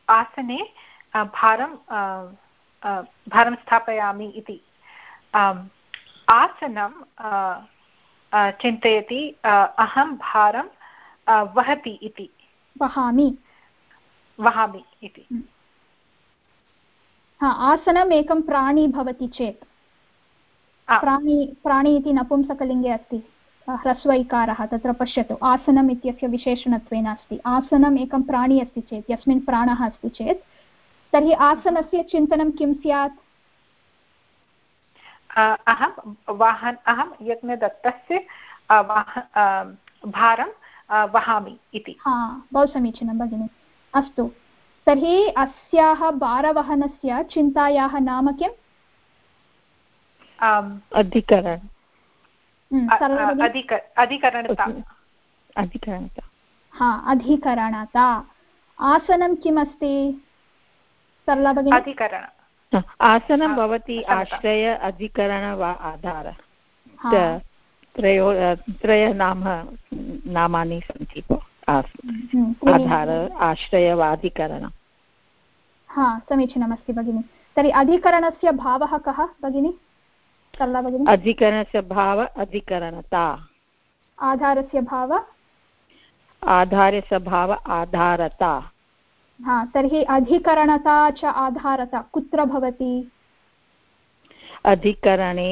आसने भारं भारं स्थापयामि इति। आसनं चिन्तयति अहं भारं वहति इति। वहामि। वहामि इति। हम्म। हा आसनम् एकं प्राणी भवति चेत्। प्राणी प्राणी इति नपुंसकलिङ्गे अस्ति। ह्रस्वैकारः तत्र पश्यतु। आसनम् इत्यस्य विशेषणत्वेन अस्ति। आसनम् एकं प्राणी अस्ति चेत् यस्मिन् प्राणः अस्ति चेत् तर्हि आसनस्य चिन्तनं किं स्यात्? अहं वाहन अहं यज्ञदत्तस्य भारं वहामि इति। हा बहु समीचीनं भगिनि। अस्तु। तर्हि अस्याः भारवहनस्य चिन्तायाः नाम किम्? अधिकरण। अधिकरणता। अधिकरणता। हा अधिकरणता। आसनं किम् अस्ति सरला भगिनी। अधिकरण। आसनं भवति आश्रय अधिकरण वा आधार। त्रयो त्रय नाम नामानि सन्ति हम्म, आधार आश्रय वा अधिकरण हा समीचीनमस्ति भगिनि। तर्हि अधिकरणस्य भावः कः भगिनि? सरला भगिनि? अधिकरणस्य भाव अधिकरणता। आधारस्य भाव? आधारस्य भाव आधारता। हा तर्हि अधिकरणता च आधारता। कुत्र भवति? अधिकरणे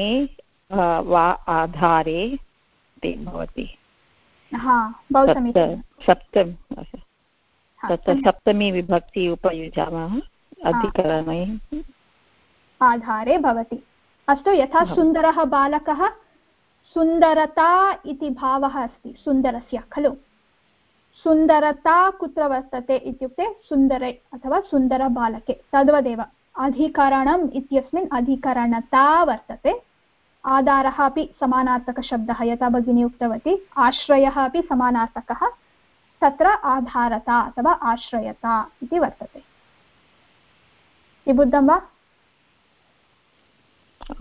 वा आधारे ते भवति। हा सप्तम तत्र सप्तमी विभक्ति उपयुजामः अधिकरणे आधारे भवति। अस्तु यथा सुन्दरः बालकः सुन्दरता इति भावः अस्ति सुन्दरस्य खलु। सुन्दरता कुत्र वर्तते इत्युक्ते सुन्दरे अथवा सुन्दरबालके तद्वदेव। अधिकरणम् इत्यस्मिन् अधिकरणता वर्तते। आधारः अपि समानार्थकशब्दः यथा भगिनी उक्तवती आश्रयः अपि समानार्थकः तत्र आधारता अथवा आश्रयता इति वर्तते। बुद्धं वा?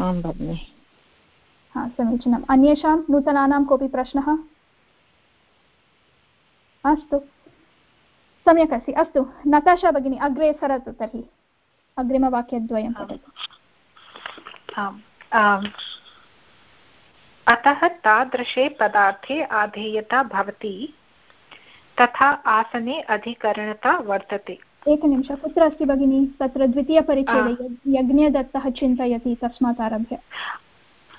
आं भगिनि। हा समीचीनम्। अन्येषां नूतनानां कोऽपि प्रश्नः? अस्तु। सम्यक् अस्ति। अस्तु। नताशा भगिनी अग्रे सरतु तर्हि। अग्रिमवाक्यद्वयं पठतु। अतः तादृशे पदार्थे आधेयता भवति तथा आसने अधिकरणता वर्तते। एकनिमिष कुत्र अस्ति भगिनि? तत्र द्वितीयपरिच्छेदे यज्ञदत्तः चिन्तयति तस्मात् आरभ्य।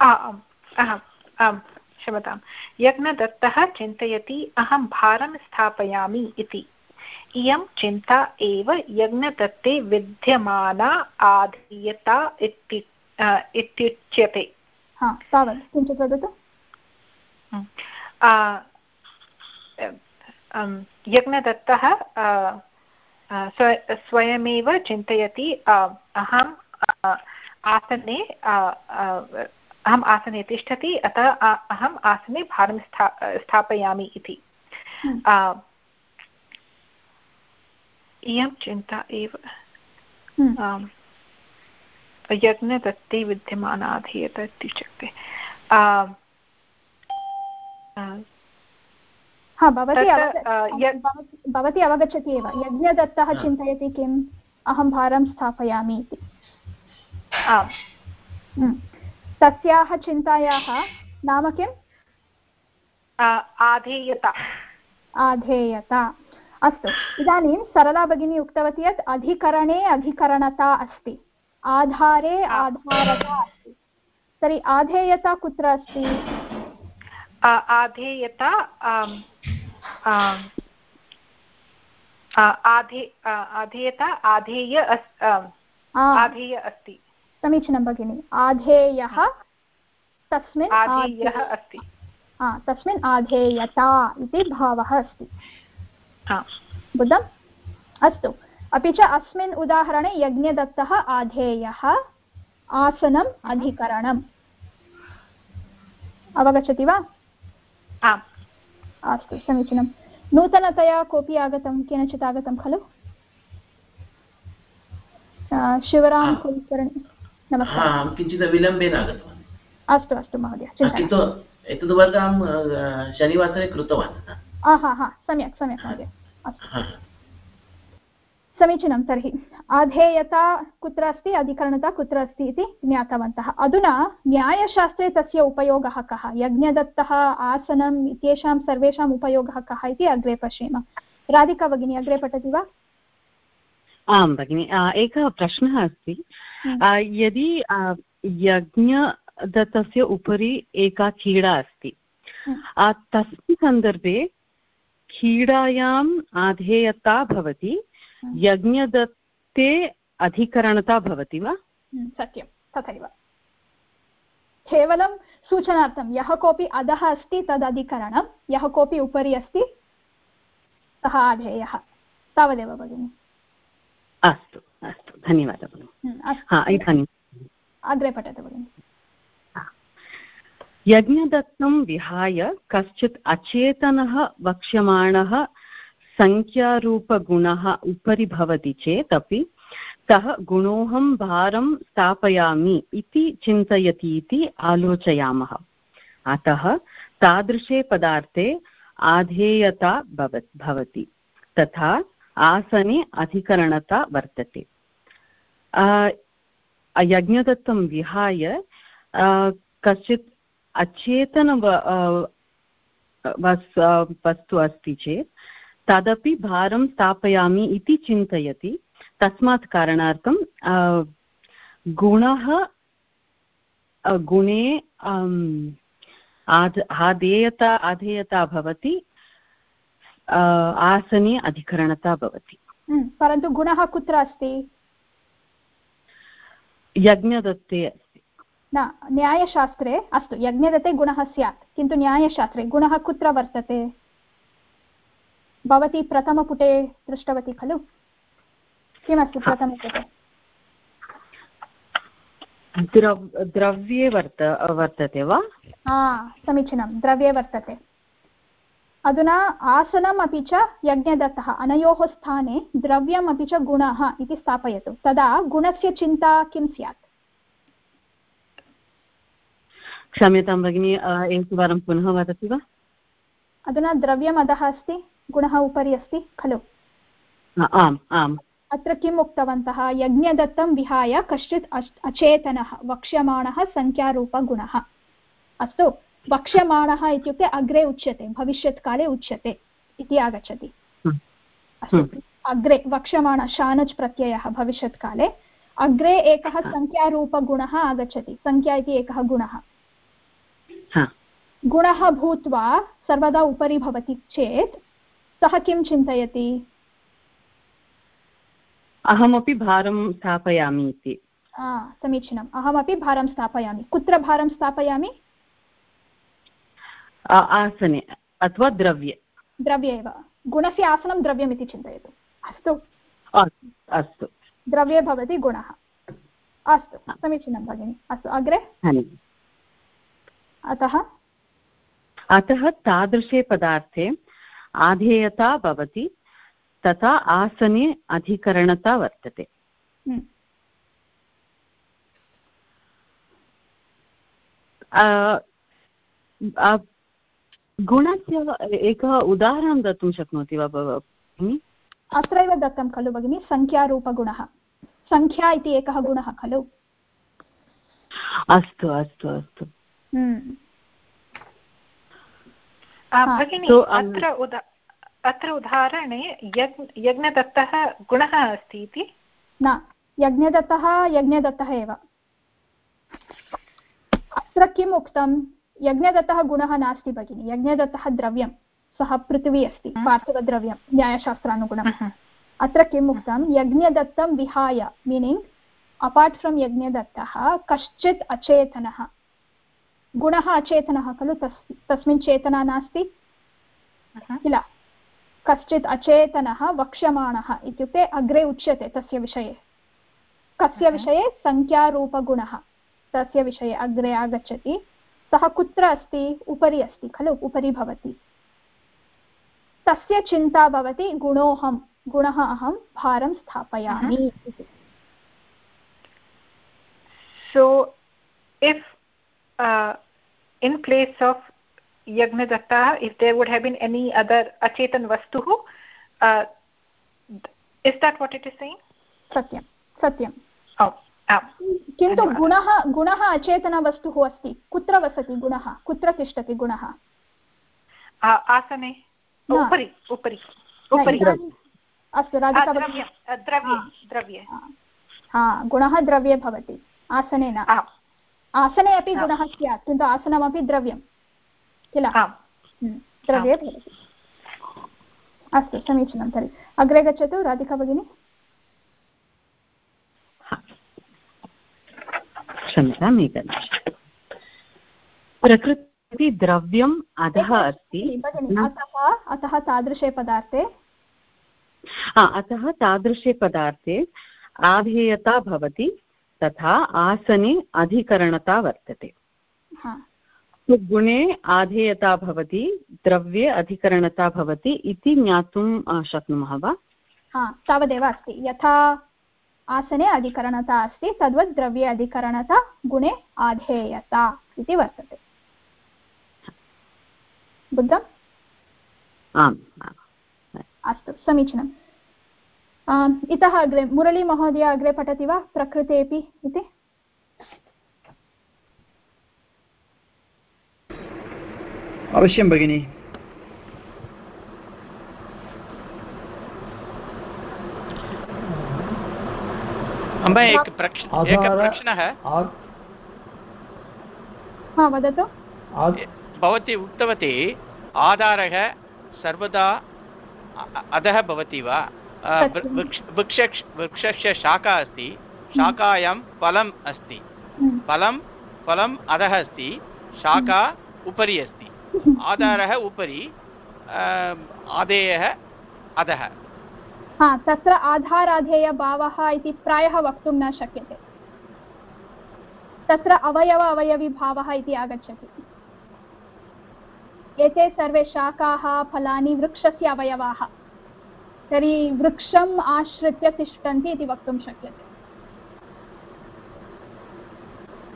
आम् क्षमतां यज्ञदत्तः चिन्तयति अहं भारं स्थापयामि इति। इयं चिन्ता एव यज्ञदत्ते विद्यमाना आधीयता इत्युच्यते। हा तावत् किञ्चित् वदतु यज्ञदत्तः स्वयमेव चिन्तयति अहम् आसने अहम् आसने तिष्ठति अतः अहम् आसने भारं स्था स्थापयामि इति। इयं चिन्ता एव। यज्ञदत्ते विद्यमानाधीयत इत्युच्यते। हा भवती भवती अवगच्छति एव। यज्ञदत्तः चिन्तयति किम्? अहं भारं स्थापयामि इति। तस्याः चिन्तायाः नाम किम्? आधेयता। आधेयता। अस्तु। इदानीं सरला भगिनी उक्तवती यत् अधिकरणे अधिकरणता अस्ति। आधारे आधारता अस्ति। तर्हि आधेयता कुत्र अस्ति? आधेयता आधे आधेयता आधेय आधेय अस्ति। समीचीनं भगिनि। आधेयः तस्मिन् आधेयः अस्ति। तस्मिन् आधेयता इति भावः अस्ति। बुद्धम्? अस्तु। अपि च अस्मिन् उदाहरणे यज्ञदत्तः आधेयः आसनम् अधिकरणम्। अवगच्छति वा? आम्। अस्तु समीचीनं। नूतनतया कोऽपि आगतं केनचित् आगतं खलु? शिवराम कुलकर्णी नमस्कारः। किञ्चित् विलम्बेन आगतवान्। अस्तु अस्तु महोदय किन्तु एतद् वर्गं शनिवासरे कृतवान्। हा हा सम्यक् सम्यक् महोदय। अस्तु। समीचीनं तर्हि आधेयता कुत्र अस्ति अधिकरणता कुत्र अस्ति इति ज्ञातवन्तः अधुना न्यायशास्त्रे तस्य उपयोगः कः यज्ञदत्तः आसनम् इत्येषां सर्वेषाम् उपयोगः कः इति अग्रे पश्येम राधिका भगिनी अग्रे पठति वा आं भगिनि एकः प्रश्नः अस्ति हम्म। यदि यज्ञदत्तस्य उपरि एका क्रीडा अस्ति हम्म। तस्मिन् सन्दर्भे क्रीडायाम् आधेयता भवति। यज्ञदत्ते अधिकरणता भवति वा? हम्म, सत्यं तथैव। केवलं सूचनार्थं यः कोऽपि अधः अस्ति तदधिकरणं यः कोऽपि उपरि अस्ति सः आधेयः तावदेव भगिनि। अस्तु अस्तु धन्यवादः हम्म, अग्रे पठतु भगिनि। यज्ञदत्तं विहाय कश्चित् अचेतनः वक्ष्यमाणः सङ्ख्यारूपगुणः उपरि भवति चेत् अपि सः गुणोऽहं भारं स्थापयामि इति चिन्तयति इति आलोचयामः। अतः तादृशे पदार्थे आधेयता भवति तथा आसने अधिकरणता वर्तते। यज्ञदत्तं विहाय कश्चित् अचेतन वस्तु अस्ति चेत् तदपि भारं स्थापयामि इति चिन्तयति। तस्मात् कारणार्थं गुणः गुणे आधेयता आधेयता भवति आसने अधिकरणता भवति। हम्म, परन्तु गुणः कुत्र अस्ति? यज्ञदत्ते अस्ति। न न्यायशास्त्रे अस्तु यज्ञदत्ते गुणः स्यात् किन्तु न्यायशास्त्रे गुणः कुत्र वर्तते? भवती प्रथमपुटे दृष्टवती खलु? किमस्ति प्रथमपुटे? द्रव्ये वर्त वर्तते वा? हा समीचीनं द्रव्ये वर्तते। अधुना आसनम् अपि च यज्ञदत्तः अनयोः स्थाने द्रव्यम् अपि च गुणः इति स्थापयतु। तदा गुणस्य चिन्ता किं स्यात्? क्षम्यतां भगिनि एकवारं पुनः वदति वा? अधुना द्रव्यम् अधः अस्ति। गुणः उपरि अस्ति खलु? आम् आम्। अत्र किम् उक्तवन्तः? यज्ञदत्तं विहाय कश्चित् अचेतनः वक्ष्यमाणः सङ्ख्यारूपगुणः। अस्तु वक्ष्यमाणः इत्युक्ते अग्रे उच्यते भविष्यत्काले उच्यते इति आगच्छति। हम्म। हम्म। अग्रे वक्ष्यमाण शानच् प्रत्ययः भविष्यत्काले। अग्रे एकः सङ्ख्यारूपगुणः आगच्छति सङ्ख्या इति एकः गुणः। गुणः भूत्वा सर्वदा उपरि भवति चेत् सः किं चिन्तयति? अहमपि भारं स्थापयामि इति। समीचीनम्। अहमपि भारं स्थापयामि। कुत्र भारं स्थापयामि? आसने अथवा द्रव्ये। द्रव्ये एव। गुणस्य आसनं द्रव्यम् इति चिन्तयतु। अस्तु। अस्तु। द्रव्ये भवति गुणः। अस्तु। समीचीनं भगिनि। अस्तु। अग्रे? अतः? अतः तादृशे पदार्थे आधेयता भवति तथा आसने अधिकरणता वर्तते। हम्म। गुणस्य एकः उदाहरणं दातुं शक्नोति वा भगिनि? अत्रैव दत्तं खलु भगिनि सङ्ख्यारूपगुणः सङ्ख्या इति एकः गुणः खलु। अस्तु अस्तु अस्तु। हम्म। भगिनि अत्र उदा अत्र उदाहरणे यज् यज्ञदत्तः गुणः अस्ति इति? न यज्ञदत्तः यज्ञदत्तः एव। अत्र किम् उक्तं? यज्ञदत्तः गुणः नास्ति भगिनि। यज्ञदत्तः द्रव्यं। सः पृथिवी अस्ति पार्थिवद्रव्यं न्यायशास्त्रानुगुणम्। अत्र किम् उक्तं? यज्ञदत्तं विहाय मीनिङ्ग् अपार्ट् फ्रम् यज्ञदत्तः कश्चित् अचेतनः। गुणः अचेतनः खलु? तस् तस्मिन् चेतना नास्ति? किल? कश्चित् अचेतनः वक्ष्यमाणः इत्युक्ते अग्रे उच्यते तस्य विषये। कस्य विषये? सङ्ख्यारूपगुणः तस्य विषये अग्रे आगच्छति। सः कुत्र अस्ति? उपरि अस्ति खलु? उपरि भवति। तस्य चिन्ता भवति गुणोऽहं। गुणः अहं भारं स्थापयामि इति। So if in place of Yagnadatta, if there would have been any other Achetan Vastuhu, uh, is that what it is saying सत्यं सत्यं oh ah किन्तु गुणः गुणः अचेतनवस्तुः अस्ति कुत्र वसति गुणः कुत्र तिष्ठति गुणः आसने। उपरि उपरि उपरि अस्तु राधिका द्रव्ये द्रव्ये हा गुणः द्रव्ये भवति आसने न आसने अपि। गुणः स्यात् किन्तु आसनमपि द्रव्यं किल? हम्म, द्रव्ये भवति। अस्तु समीचीनं तर्हि। अग्रे गच्छतु राधिका भगिनी। क्षम्यताम् प्रकृति द्रव्यम् अधः अस्ति। अतः अतः तादृशे पदार्थे? अतः तादृशे पदार्थे आधेयता भवति। तथा आसने अधिकरणता वर्तते। हा। गुणे आधेयता भवति द्रव्ये अधिकरणता भवति इति ज्ञातुं शक्नुमः वा? हा तावदेव अस्ति। यथा आसने अधिकरणता अस्ति तद्वत् द्रव्ये अधिकरणता गुणे आधेयता इति वर्तते। बुद्धम्? आम्। अस्तु समीचीनम्। इतः अग्रे मुरळीमहोदय अग्रे पठति वा प्रकृतेऽपि इति? अवश्यं भगिनि। प्रश्नः वदतु। भवती उक्तवती आधारः सर्वदा अधः भवति वा। वृक्ष वृक्ष वृक्षस्य शाखा अस्ति। शाखायां फलम् अस्ति। हम्म, फलं फलम् अधः अस्ति। शाखा उपरि अस्ति। आधारः उपरि आदेयः अधः। हा तत्र आधाराधेयभावः इति प्रायः वक्तुं न शक्यते। तत्र अवयव अवयविभावः इति आगच्छति। एते सर्वे शाखाः फलानि वृक्षस्य अवयवाः। तर्हि वृक्षम् आश्रित्य तिष्ठन्ति इति वक्तुं शक्यते।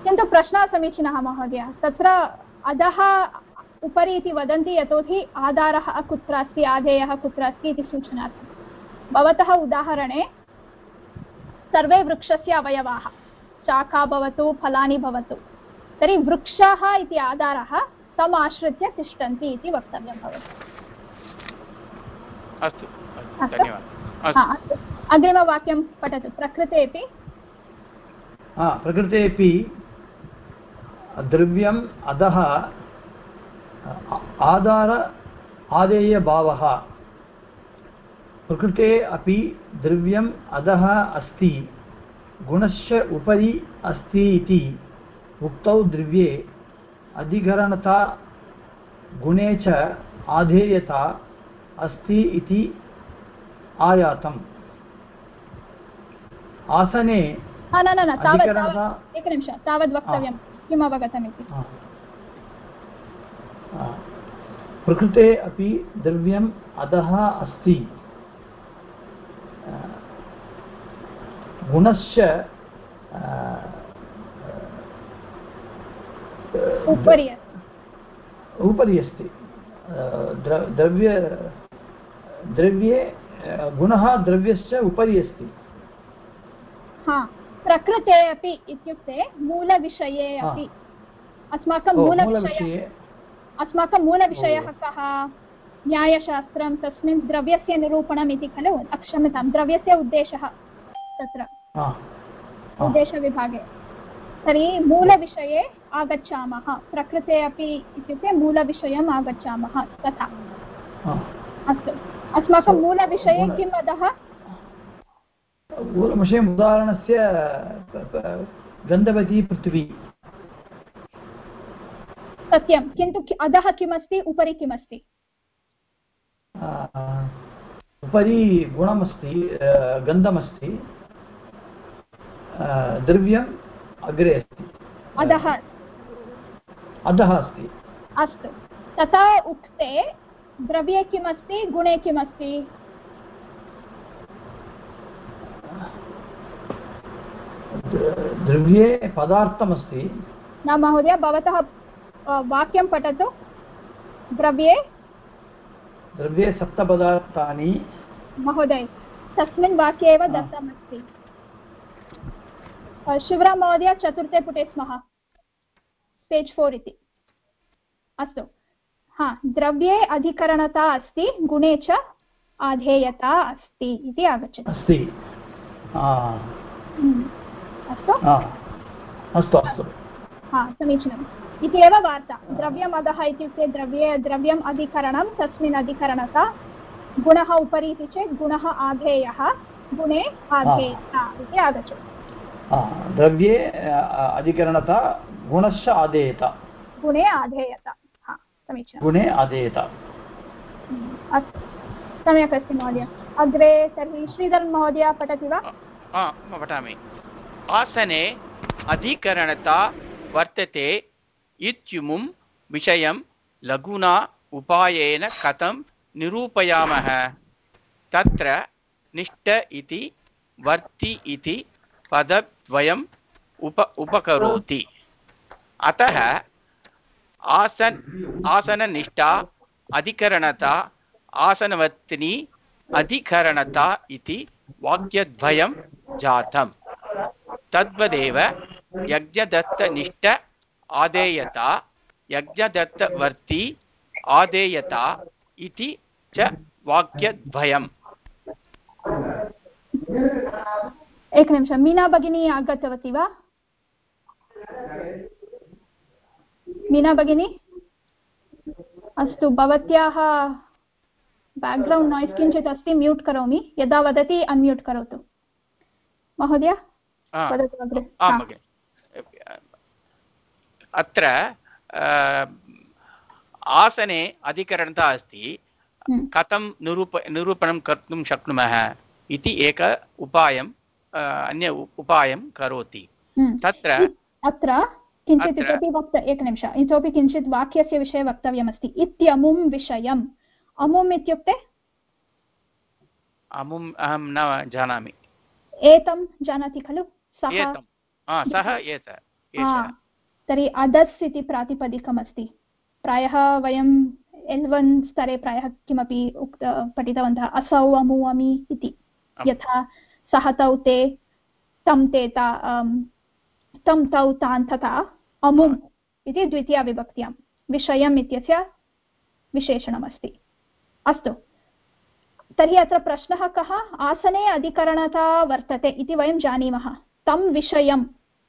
किन्तु प्रश्नः समीचीनः महोदय, तत्र अधः उपरि इति वदन्ति यतोहि आधारः कुत्र अस्ति, आधेयः कुत्र अस्ति इति सूचनार्थं। भवतः उदाहरणे, सर्वे वृक्षस्य अवयवाः, शाखा भवतु, फलानि भवतु, तर्हि वृक्षः इति आधारः तम् आश्रित्य तिष्ठन्ति इति वक्तव्यं भवति। अस्तु। धन्यवादः। हा, अग्रिमवाक्यं पठतु। प्रकृतेपि प्रकृतेपि द्रव्यम् अधः आधार आदेयभावः। प्रकृते अपि द्रव्यम् अधः अस्ति गुणस्य उपरि अस्ति इति उक्तौ द्रव्ये अधिकरणता गुणे च आधेयता अस्ति इति आयातम्। आसने न न न तावत् एकनिमिषं तावद् वक्तव्यं किम् अवगतमिति। प्रकृते अपि द्रव्यम् अधः अस्ति। गुणस्य उपरि अस्ति। उपरि अस्ति। द्र- द्रव्य द्रव्ये गुणः द्रव्यस्य उपरि अस्ति। हा प्रकृते अपि इत्युक्ते मूलविषये। अपि। अस्माकं मूलविषयः अस्माकं मूलविषयः कः? न्यायशास्त्रं तस्मिन् द्रव्यस्य निरूपणम् इति खलु क्षम्यतां द्रव्यस्य उद्देशः तत्र। उद्देशविभागे। तर्हि मूलविषये आगच्छामः। प्रकृते अपि इत्युक्ते मूलविषयम् आगच्छामः तथा। अस्तु। अस्माकं मूलविषये मूल- किम् अधः मूलविषयम् उदाहरणस्य गन्धवती पृथ्वी। सत्यं किन्तु कि- अधः किमस्ति? उपरि किमस्ति? उपरि गुणमस्ति गन्धमस्ति द्रव्यम् अग्रे अस्ति। अधः अधः अस्ति। अस्तु। तथा उक्ते द्रव्ये किमस्ति गुणे किमस्ति? द्रव्ये पदार्थमस्ति। न महोदय भवतः वाक्यं पठतु। द्रव्ये? द्रव्ये सप्तपदार्थानि। महोदय तस्मिन् वाक्ये एव दत्तमस्ति। शिवराम महोदय चतुर्थे पुटे स्मः। पेज् फोर् इति। अस्तु। हा द्रव्ये अधिकरणता अस्ति गुणे च आधेयता अस्ति इति आगच्छति। अस्ति। हम्म। अस्तु? अस्तु अस्तु। हा समीचीनम्। इति एव वार्ता। द्रव्यम् अधः इत्युक्ते द्रव्ये द्रव्यम् अधिकरणं तस्मिन् अधिकरणता गुणः उपरि इति चेत् गुणः आधेयः गुणे आधेयता इति आगच्छति। द्रव्ये अधिकरणता गुणश्च आदेयत गुणे आधेयता। गुणे आदेयत अस्तु। सम्यक् अस्ति महोदय। अग्रे तर्हि श्रीधर् महोदय पठति वा? हा, पठामि। आसने अधिकरणता वर्तते इत्युमुं विषयं लघुना उपायेन कथं निरूपयामः? तत्र निष्ठ इति वर्ति इति पदद्वयम् उप उपकरोति। अतः आसन्, आसननिष्ठा, अधिकरणता आसनवर्तिनी अधिकरणता इति वाक्यद्वयं जातम्। तद्वदेव यज्ञदत्तनिष्ठ आदेयता, यज्ञदत्तवर्ती आदेयता इति च वाक्यद्वयम्। एकनिमिषं, मीना भगिनी आगतवती वा? मीना भगिनी? अस्तु भवत्याः बेक्ग्रौण्ड् नाय्स् किञ्चित् अस्ति म्यूट् करोमि। यदा वदति अन्म्यूट् करोतु। महोदय? वदतु अग्रे। अत्र आसने अधिकरणता अस्ति। हम्म, कथं निरूप निरूपणं कर्तुं शक्नुमः इति एक उपायं अन्य उपायं करोति। हम्म। तत्र अत्र किञ्चित् इतोपि वक्त एकनिमिष इतोपि किञ्चित् वाक्यस्य विषये वक्तव्यमस्ति। इत्यमुं विषयम्। अमुम् इत्युक्ते? अमुम् अहं न जानामि। एतं जानाति खलु? सः एत तर्हि अदस् इति प्रातिपदिकमस्ति। प्रायः वयम् एल् वन् स्तरे प्रायः किमपि उक्त पठितवन्तः असौ अमु अमि इति। यथा सः तौ ते तं ते ता तं तौ अमुम् इति द्वितीयाविभक्त्यां। विषयम् इत्यस्य विशेषणमस्ति। अस्तु। तर्हि अत्र प्रश्नः कः? आसने अधिकरणता वर्तते इति वयं जानीमः। तं विषयं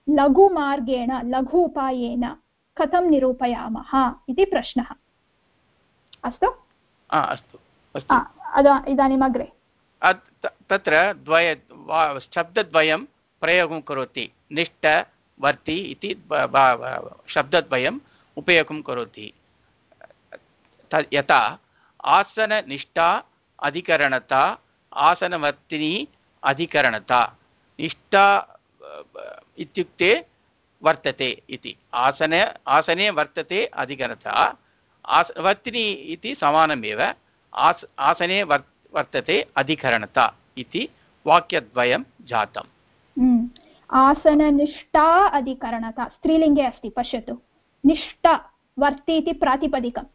लघुमार्गेण लघु उपायेन कथं निरूपयामः इति प्रश्नः। अस्तु? हा, अस्तु। इदानीम् अग्रे। तत्र द्वय शब्दद्वयं प्रयोगं करोति। निष्ठ वर्ति इति शब्दद्वयम् उपयोगं करोति। यथा, आसननिष्ठा अधिकरणता, आसनवर्तिनी अधिकरणता। निष्ठा इत्युक्ते वर्तते इति। आसने आसने वर्तते अधिकरणता। आस, वर्तिनी इति समानमेव। आस्, आसने वर्, वर्तते अधिकरणता इति वाक्यद्वयं जातम्। आसननिष्ठा अधिकरणता स्त्रीलिङ्गे अस्ति पश्यतु निष्ठा वर्ति इति प्रातिपदिकं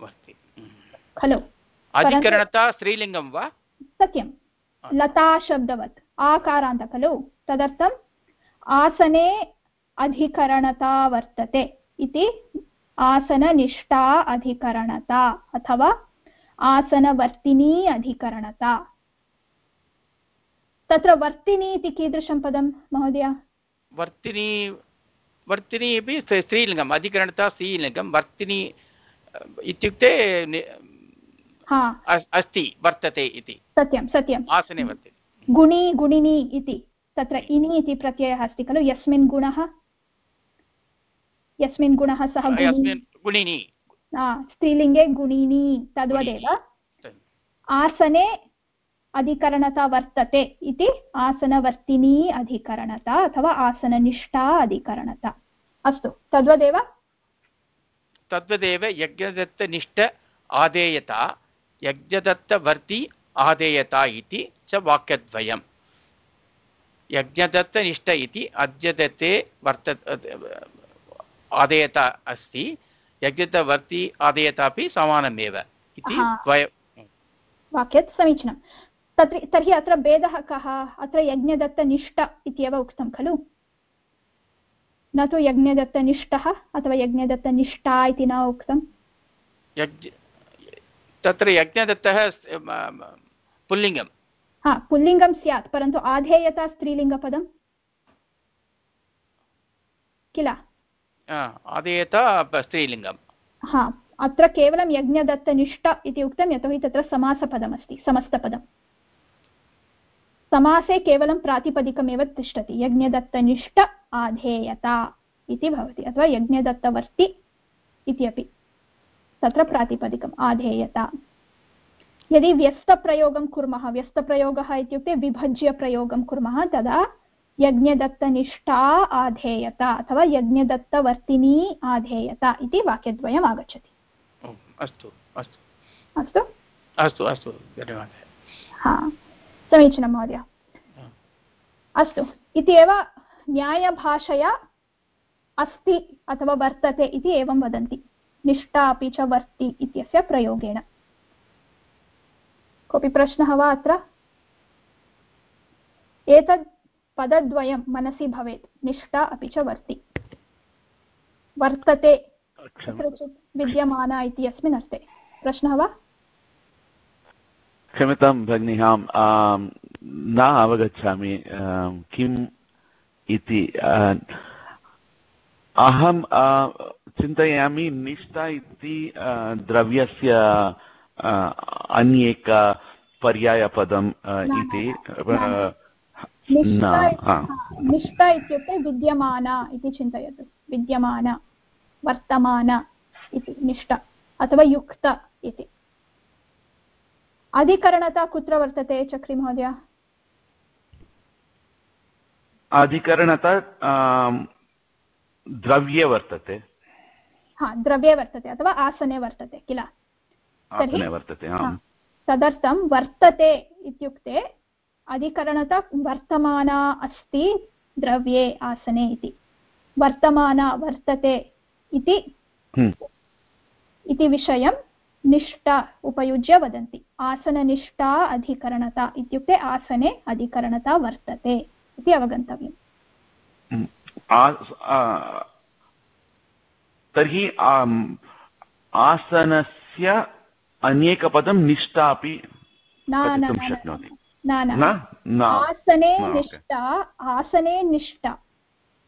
वर्ति खलु अधिकरणता स्त्रीलिङ्गं वा सत्यं लता शब्दवत् आकारान्त खलु तदर्थम् आसने अधिकरणता वर्तते इति आसननिष्ठा अधिकरणता अथवा आसनवर्तिनी अधिकरणता तत्र वर्तिनी इति कीदृशं पदं महोदय? वर्तिनी वर्तिनी अपि स्त्रीलिङ्गम् अधिकरणता स्त्रीलिङ्गं वर्तिनी इत्युक्ते हा। अस्ति वर्तते इति। सत्यं सत्यम् आसने वर्तते। गुणी गुणिनी इति। तत्र इनि इति प्रत्ययः अस्ति खलु यस्मिन् गुणः? यस्मिन् गुणः सः गुणिनी। स्त्रीलिङ्गे गुणिनी तद्वदेव। आसने अधिकरणता वर्तते इति आसनवर्तिनी अधिकरणता अथवा आसननिष्ठा अधिकरणता। अस्तु तद्वदेव? तद्वदेव यज्ञदत्तनिष्ठ आदेयता यज्ञदत्तवर्ति आदेयता इति च वाक्यद्वयम्। यज्ञदत्तनिष्ठ इति अद्यदत्ते वर्त आदेयता अस्ति यज्ञदत्तवर्ति आदेयता अपि समानमेव इति। द्वय वाक्यत् समीचीनं तत्र तर्हि अत्र भेदः कः? अत्र यज्ञदत्तनिष्ठ इत्येव उक्तं खलु? न तु यज्ञदत्तनिष्ठः अथवा यज्ञदत्तनिष्ठा इति न यज्ञ तत्र यज्ञदत्तः पुल्लिङ्गं हा पुल्लिङ्गं स्यात् परन्तु आधेयता स्त्रीलिङ्गपदं किल? आधेयता स्त्रीलिङ्गं हा अत्र केवलं यज्ञदत्तनिष्ठ इति उक्तं यतोहि तत्र समासपदमस्ति समस्तपदं समासे केवलं प्रातिपदिकमेव तिष्ठति। यज्ञदत्तनिष्ठ आधेयता इति भवति अथवा यज्ञदत्तवर्ति इत्यपि। तत्र प्रातिपदिकम् आधेयता। यदि व्यस्तप्रयोगं कुर्मः व्यस्तप्रयोगः इत्युक्ते विभज्य प्रयोगं कुर्मः तदा यज्ञदत्तनिष्ठा आधेयता अथवा यज्ञदत्तवर्तिनी आधेयता इति वाक्यद्वयम् आगच्छति। अस्तु अस्तु। अस्तु? अस्तु अस्तु धन्यवादः। हा। समीचीनं महोदय। अस्तु। इति एव न्यायभाषया अस्ति अथवा वर्तते इति एवं वदन्ति। निष्ठा अपि च वर्ति इत्यस्य प्रयोगेण। कोऽपि प्रश्नः वा अत्र? एतद् पदद्वयं मनसि भवेत्। निष्ठा अपि च वर्ति। वर्तते कुत्रचित् विद्यमाना इति अस्मिन् अस्ति। प्रश्नः वा? क्षम्यतां भगिनि अहं न अवगच्छामि किम् इति अहं चिन्तयामि निष्ठा इति द्रव्यस्य अन्येक पर्यायपदम् इति निष्ठा इत्युक्ते विद्यमाना इति चिन्तयतु विद्यमाना वर्तमान इति निष्ठ अथवा युक्त इति। अधिकरणता कुत्र वर्तते चक्रिमहोदय अधिकरणता द्रव्ये वर्तते। हा द्रव्ये वर्तते अथवा आसने वर्तते किल? आसने वर्तते तदर्थं वर्तते इत्युक्ते अधिकरणता वर्तमाना अस्ति द्रव्ये आसने इति। वर्तमाना वर्तते इति हम्म। इति विषयं निष्ठा उपयुज्य वदन्ति। आसननिष्ठा अधिकरणता इत्युक्ते आसने अधिकरणता वर्तते इति अवगन्तव्यम्। तर्हि आसनस्य अन्येकपदं निष्ठा अपि आसने निष्ठा आसने निष्ठा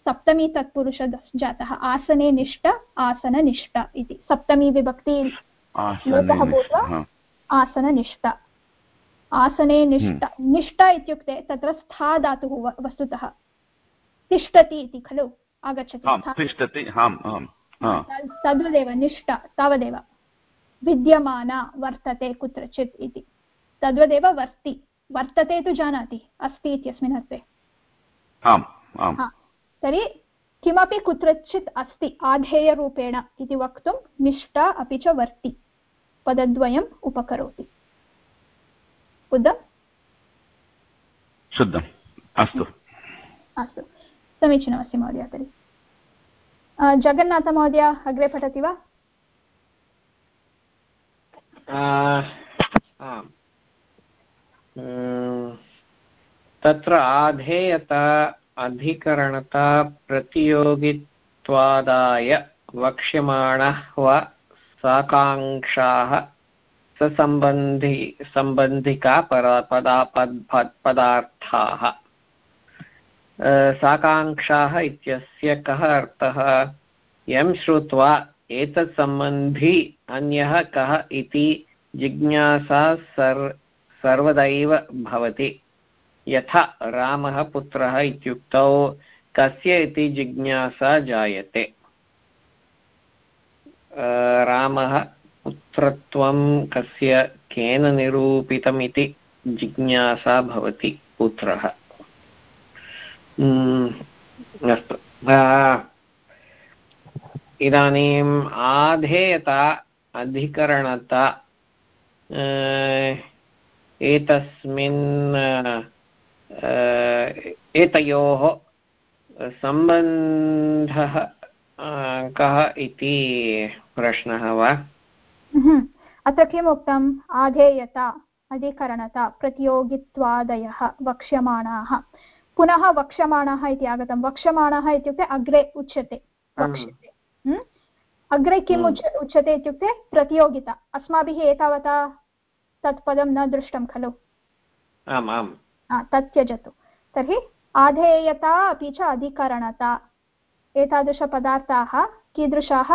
सप्तमी तत्पुरुष जातः आसने निष्ठ आसननिष्ठ इति। सप्तमी विभक्ति लोपः भूत्वा आसननिष्ठ आसने निष्ठ। हम्म। निष्ठ इत्युक्ते तत्र स्था धातुः वस्तुतः। तिष्ठति इति खलु? आगच्छति। तद्वदेव निष्ठ तावदेव। विद्यमाना वर्तते कुत्रचित् इति। तद्वदेव वर्ति। वर्तते तु जानाति अस्ति इत्यस्मिन् अर्थे तर्हि किमपि कुत्रचित् अस्ति आधेयरूपेण इति वक्तुं निष्ठा अपि च वर्ति। पदद्वयम् उपकरोति। बुद्धम्? शुद्धम्। अस्तु। अस्तु। समीचीनमस्ति महोदय तर्हि। जगन्नाथमहोदय अग्रे पठति वा? तत्र आधेयता अधिकरणता प्रतियोगित्वादाय वक्ष्यमाणः वा साकाङ्क्षाः ससम्बन्धि सम्बन्धिका परा पदा पद् पदार्थाः साकाङ्क्षाः इत्यस्य कः अर्थः? यं श्रुत्वा एतत् सम्बन्धी अन्यः कः इति जिज्ञासा सर्, सर्वदैव भवति। यथा रामः पुत्रः इत्युक्तौ, कस्य इति जिज्ञासा जायते। रामः पुत्रत्वं कस्य केन निरूपितमिति जिज्ञासा भवति पुत्रः। अस्तु। इदानीम् आधेयता, अधिकरणता एतस्मिन् एतयोः सम्बन्धः कः इति प्रश्नः वा। अत्र किम् उक्तम्? आधेयता अधिकरणता प्रतियोगित्वादयः वक्ष्यमाणाः। पुनः वक्ष्यमाणः इति आगतं। वक्ष्यमाणः इत्युक्ते अग्रे उच्यते। वक्ष्यते? अग्रे किम् उच् उच्यते इत्युक्ते प्रतियोगिता। अस्माभिः एतावता तत् पदं न दृष्टं खलु। आम् आम्। तत् त्यजतु। तर्हि आधेयता अपि च अधिकरणता। एतादृशपदार्थाः कीदृशाः?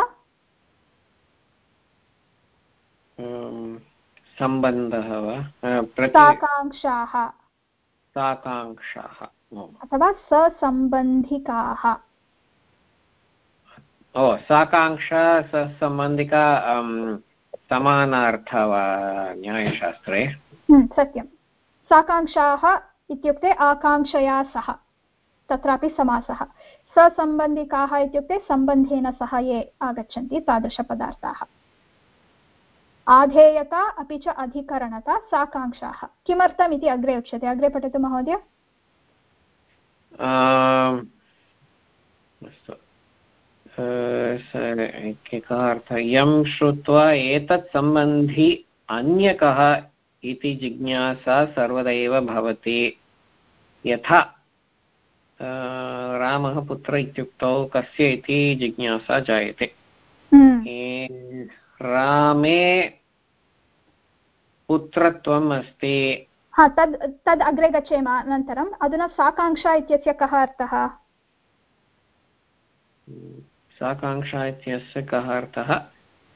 सम्बन्धः वा? साकाङ्क्षाः। साकाङ्क्षाः अथवा ससम्बन्धिकाः। ओ साकाङ्क्षा ससम्बन्धिका समानार्थ वा न्यायशास्त्रे? सत्यं। साकाङ्क्षाः इत्युक्ते आकाङ्क्षया सह तत्रापि समासः। ससम्बन्धिकाः इत्युक्ते सम्बन्धेन सह ये आगच्छन्ति तादृशपदार्थाः। आधेयता अपि च अधिकरणता साकाङ्क्षाः। किमर्थम् इति अग्रे उच्यते? अग्रे पठतु महोदय। यं श्रुत्वा एतत् सम्बन्धि अन्य कः इति जिज्ञासा सर्वदैव भवति। यथा रामः पुत्र इत्युक्तौ कस्य इति जिज्ञासा जायते। हम्म। रामे पुत्रत्वम् अस्ति। हा तद् तद् अग्रे गच्छेम अनन्तरम् अधुना साकाङ्क्षा इत्यस्य कः अर्थः? साकाङ्क्षा इत्यस्य कः अर्थः?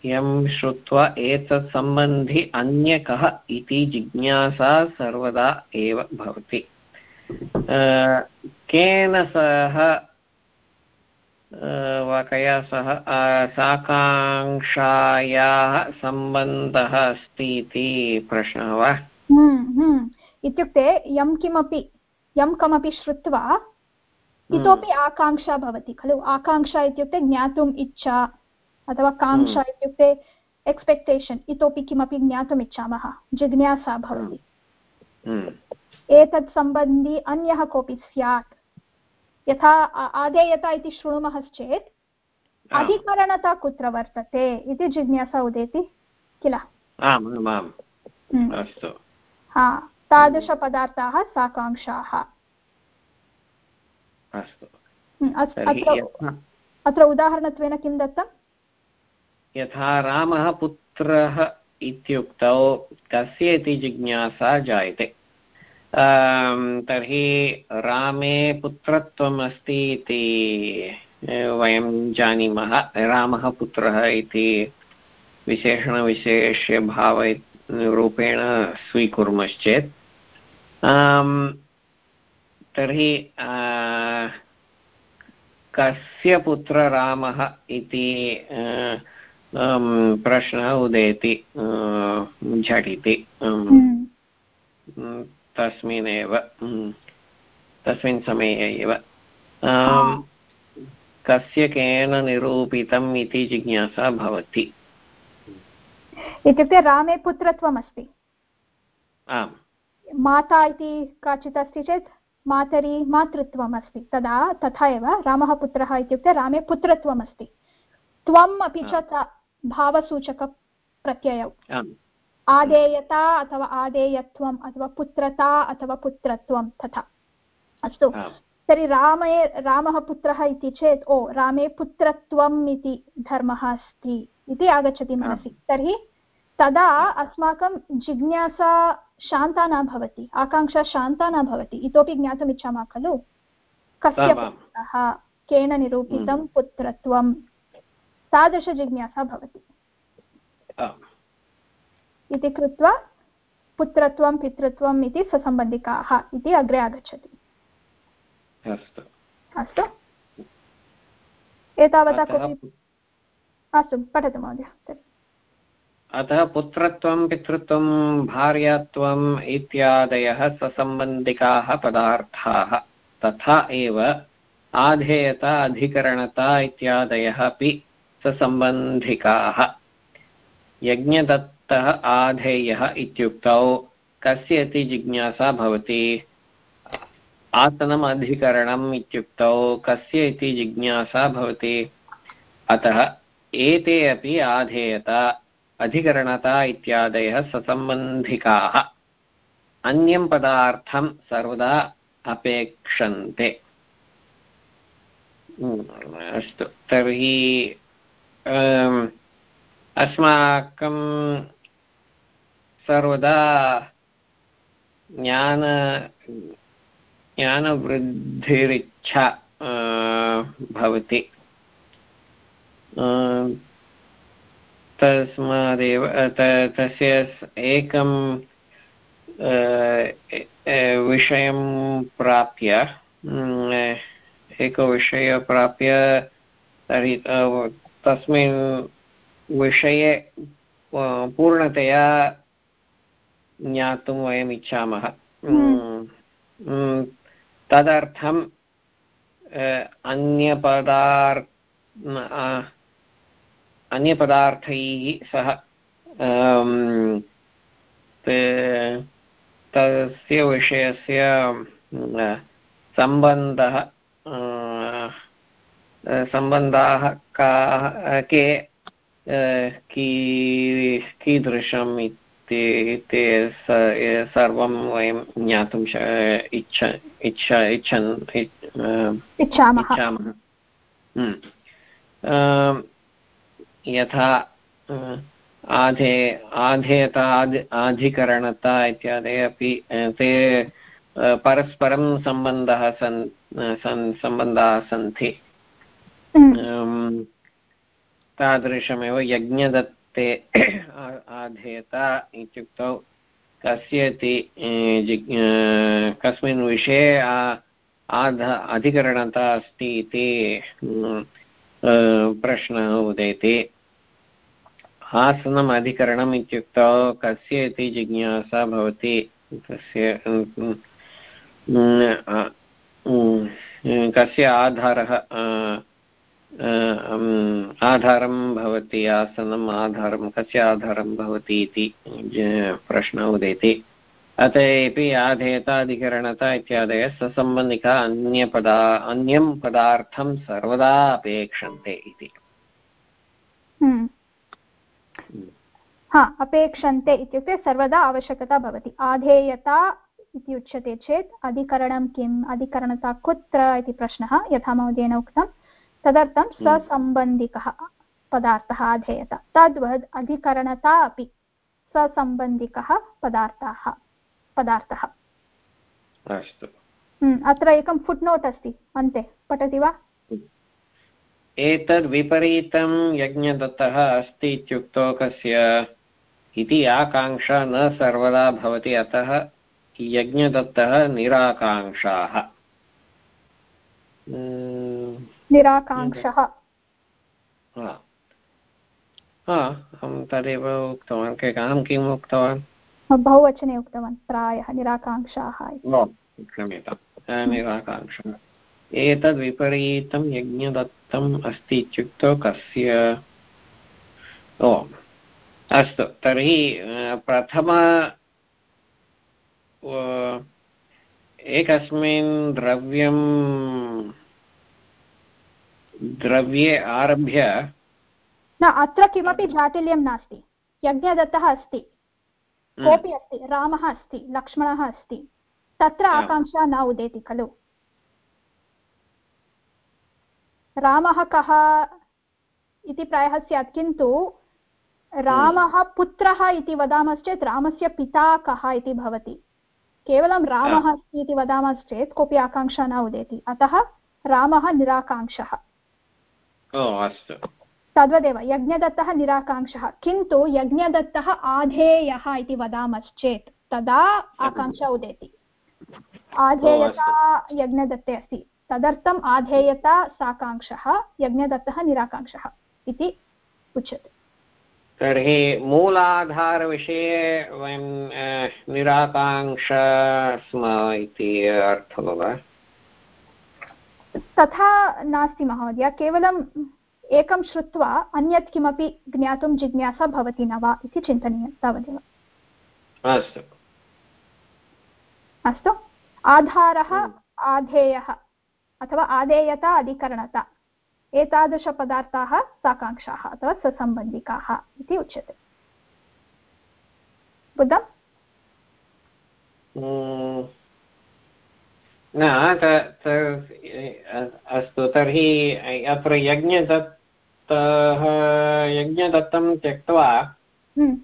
यं श्रुत्वा एतत् सम्बन्धि अन्य कः इति जिज्ञासा सर्वदा एव भवति। केन सह वा कया सह साकाङ्क्षायाः सम्बन्धः अस्ति इति प्रश्नः वा? हम्म, हम्म। इत्युक्ते यं किमपि यं कमपि श्रुत्वा इतोपि हम्म। आकाङ्क्षा भवति खलु? आकाङ्क्षा इत्युक्ते ज्ञातुम् इच्छा अथवा काङ्क्षा इत्युक्ते एक्स्पेक्टेशन् इतोपि किमपि ज्ञातुम् इच्छामः जिज्ञासा भवति। एतत् सम्बन्धी अन्यः कोऽपि स्यात् यथा आदेयता इति शृणुमः चेत् अधिकरणता कुत्र वर्तते इति जिज्ञासा उदेति किल? हम्म। अस्तु। हा तादृशपदार्थाः साकाङ्क्षाः। हम्म, अत्र उदाहरणत्वेन किं दत्तम् यथा रामः पुत्रः इत्युक्तौ कस्य इति जिज्ञासा जायते। तर्हि रामे पुत्रत्वम् अस्ति इति वयं जानीमः। रामः पुत्रः इति विशेषणविशेष्यभाव रूपेण स्वीकुर्मश्चेत्। तर्हि कस्य पुत्ररामः इति प्रश्नः उदेति झटिति तस्मिन्नेव तस्मिन् समये एव। कस्य केन निरूपितम् इति जिज्ञासा भवति। इत्युक्ते रामे पुत्रत्वमस्ति। आम्। माता इति काचित् अस्ति चेत् मातरि मातृत्वम् अस्ति तदा तथा एव रामः पुत्रः इत्युक्ते रामे पुत्रत्वमस्ति। त्वम् अपि च भावसूचकप्रत्ययौ। आदेयता अथवा आदेयत्वम् अथवा पुत्रता अथवा पुत्रत्वं तथा। अस्तु। तर्हि रामे रामः पुत्रः इति चेत् ओ रामे पुत्रत्वम् इति धर्मः अस्ति इति आगच्छति मनसि। तर्हि तदा अस्माकं जिज्ञासा शान्ता न भवति आकाङ्क्षा शान्ता न भवति। इतोपि ज्ञातुम् इच्छामः खलु? कस्य पुत्रः? केन निरूपितं हम्म। पुत्रत्वं तादृशजिज्ञासा भवति। इति कृत्वा पुत्रत्वं पितृत्वम् इति ससम्बन्धिकाः इति अग्रे आगच्छति। अस्तु। अस्तु? एतावता कोऽपि अस्तु पठतु महोदय अतः पुत्रत्वं पितृत्वं भार्यात्वम् इत्यादयः ससम्बन्धिकाः पदार्थाः तथा एव आधेयता अधिकरणता इत्यादयः अपि ससम्बन्धिकाः। यज्ञदत्त तः आधेयः इत्युक्तौ कस्य इति जिज्ञासा भवति। आसनम् अधिकरणम् इत्युक्तौ कस्य इति जिज्ञासा भवति? अतः एते अपि आधेयता, अधिकरणता इत्यादयः ससम्बन्धिकाः। अन्यं पदार्थं सर्वदा अपेक्षन्ते। अस्तु, तर्हि अस्माकं सर्वदा ज्ञान ज्ञानवृद्धिरिच्छा भवति तस्मादेव तस्य एकं विषयं प्राप्य एकविषय प्राप्य तर्हि तस्मिन् विषये पूर्णतया ज्ञातुं वयम् इच्छामः। तदर्थं अन्यपदार् अन्यपदार्थैः सह तस्य विषयस्य सम्बन्धः सम्बन्धाः का के कीदृशम् इति सर्वं वयं ज्ञातुं इच्छ इच्छा इच्छन् इच्छामः। यथा आधे आधेयता आधिकरणता इत्यादयः अपि ते परस्परं सम्बन्धः सन् सन् सम्बन्धाः सन्ति। तादृशमेव यज्ञदत्ते [clears throat] आधेयता इत्युक्तौ कस्य इति कस्मिन् विषये आध, अधिकरणता अस्ति इति प्रश्नः उदेति। आसनम् अधिकरणम् इत्युक्तौ कस्य इति जिज्ञासा भवति तस्य कस्य आधारः आधारं भवति, आसनम् आधारं, कस्य आधारं भवति इति प्रश्नः उदेति। अत एपि आधेयताधिकरणता इत्यादयः ससम्बन्धिका अन्यपदा, अन्यं पदार्थं सर्वदा अपेक्षन्ते इति। हा, अपेक्षन्ते इत्युक्ते सर्वदा आवश्यकता भवति। आधेयता इति उच्यते चेत् अधिकरणं किम्, अधिकरणता कुत्र इति प्रश्नः यथा महोदयेन उक्तं तदर्थं ससम्बन्धिकः पदार्थः आधेयता। तद्वद् अधिकरणता अपि ससम्बन्धिकः पदार्थः पदार्थः। अस्तु। अत्र एकं फुट् नोट् अस्ति अन्ते पठति वा? एतद् विपरीतं यज्ञदत्तः अस्ति इत्युक्तौ कस्य इति आकाङ्क्षा न सर्वदा भवति अतः यज्ञदत्तः निराकाङ्क्षाः। निराकाङ्क्षः अहं तदेव उक्तवान्। अहं किम् उक्तवान्? बहुवचने उक्तवान् प्रायः निराकाङ्क्षाः क्षम्यतां निराकाङ्क्षा एतद् यज्ञदत्तम् अस्ति इत्युक्तौ कस्य? ओ अस्तु तर्हि प्रथम एकस्मिन् द्रव्यं द्रव्ये आरभ्य न अत्र किमपि जाटिल्यं नास्ति। यज्ञदत्तः अस्ति कोऽपि अस्ति रामः अस्ति लक्ष्मणः अस्ति। तत्र आकाङ्क्षा न उदेति खलु। रामः कः इति प्रायः स्यात् किन्तु रामः पुत्रः इति वदामश्चेत् रामस्य पिता कः इति भवति। केवलं रामः अस्ति इति वदामश्चेत् कोऽपि आकाङ्क्षा न उदेति। अतः रामः निराकाङ्क्षः। तद्वदेव यज्ञदत्तः निराकाङ्क्षः। किन्तु यज्ञदत्तः आधेयः इति वदामश्चेत् तदा आकाङ्क्षा उदेति। आधेयता यज्ञदत्ते अस्ति। तदर्थम् आधेयता साकाङ्क्षः यज्ञदत्तः निराकाङ्क्षः इति उच्यते। तर्हि मूलाधारविषये वयं निराकाङ्क्ष स्म इति अर्थः वा? तथा नास्ति महोदय केवलम् एकं श्रुत्वा अन्यत् किमपि ज्ञातुं जिज्ञासा भवति न वा इति चिन्तनीयं तावदेव। अस्तु। अस्तु? आधारः आधेयः अथवा आदेयता अधिकरणता एतादृशपदार्थाः साकाङ्क्षाः अथवा ससम्बन्धिकाः इति उच्यते। बुद्धम्? हम्म, न अस्तु तर्हि अत्र यज्ञदत्तः यज्ञदत्तं त्यक्त्वा हम्म,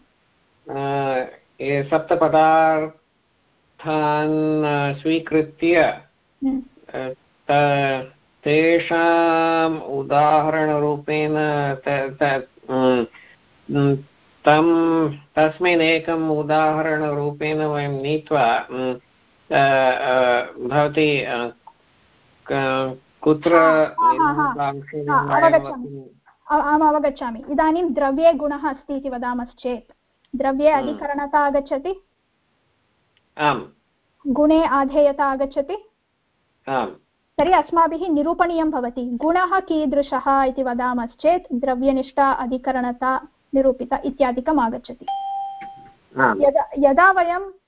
सप्तपदार्थान् स्वीकृत्य हम्म, तेषाम् उदाहरणरूपेण त- तस्मिन् एकम् उदाहरणरूपेण वयं नीत्वा भवती कुत्र अहम् अवगच्छामि. इदानीं द्रव्ये गुणः अस्ति इति वदामश्चेत्. द्रव्ये। अधिकरणता आगच्छति? आम्. गुणे आधेयता आगच्छति? आम्. तर्हि अस्माभिः निरूपणीयं भवति. गुणः कीदृशः इति वदामश्चेत् द्रव्यनिष्ठा अधिकरणता निरूपिता इत्यादिकम् आगच्छति. यदा यदा वयं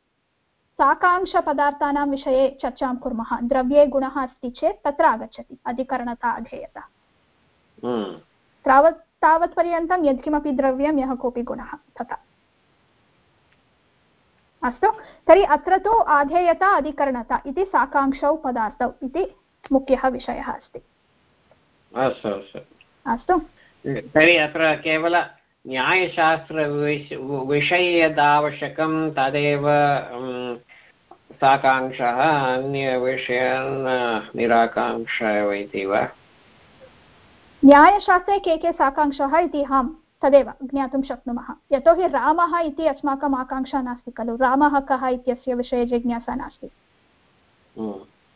साकांक्षपदार्थानां विषये चर्चां कुर्मः। द्रव्ये गुणः अस्ति चेत् तत्र आगच्छति अधिकरणता अधेयता। हम्म, तावत् तावत्पर्यन्तं यत्किमपि द्रव्यं यः कोऽपि गुणः तथा। अस्तु तर्हि अत्र तु आधेयता अधिकरणता इति साकाङ्क्षौ पदार्थौ इति मुख्यः विषयः अस्ति। अस्तु अस्तु। अस्तु। तर्हि अत्र केवल न्यायशास्त्रविष विषये यदावश्यकं तदेव साकाङ्क्षः अन्यविषयान् निराकाङ्क्ष इति वा? न्यायशास्त्रे के के साकाङ्क्षाः इति अहं तदेव ज्ञातुं शक्नुमः। यतोहि रामः इति अस्माकम् आकाङ्क्षा नास्ति खलु। रामः कः इत्यस्य विषये जिज्ञासा नास्ति।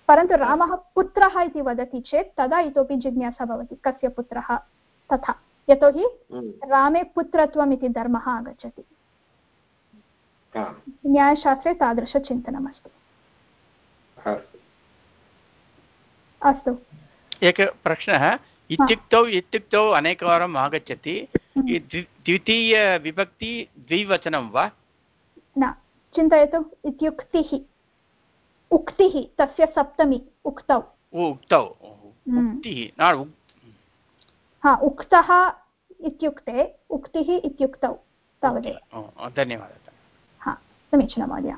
परन्तु रामः पुत्रः इति वदति चेत् तदा इतोपि जिज्ञासा भवति कस्य पुत्रः तथा। यतोहि हम्म, रामे पुत्रत्वम् इति धर्मः आगच्छति। न्यायशास्त्रे तादृशचिन्तनमस्ति। अस्तु अस्तु। एकः प्रश्नः इत्युक्तौ इत्युक्तौ अनेकवारम् आगच्छति। द्वितीयविभक्ति द्विवचनं वा? न चिन्तयतु इत्युक्तिः। उक्तिः तस्य सप्तमी उक्तौ। उक्तौ। हम्म। उक्तिः न उक्- हा उक्तः इत्युक्ते उक्तिः इत्युक्तौ तावदेव। धन्यवादः। हा समीचीनं महोदय।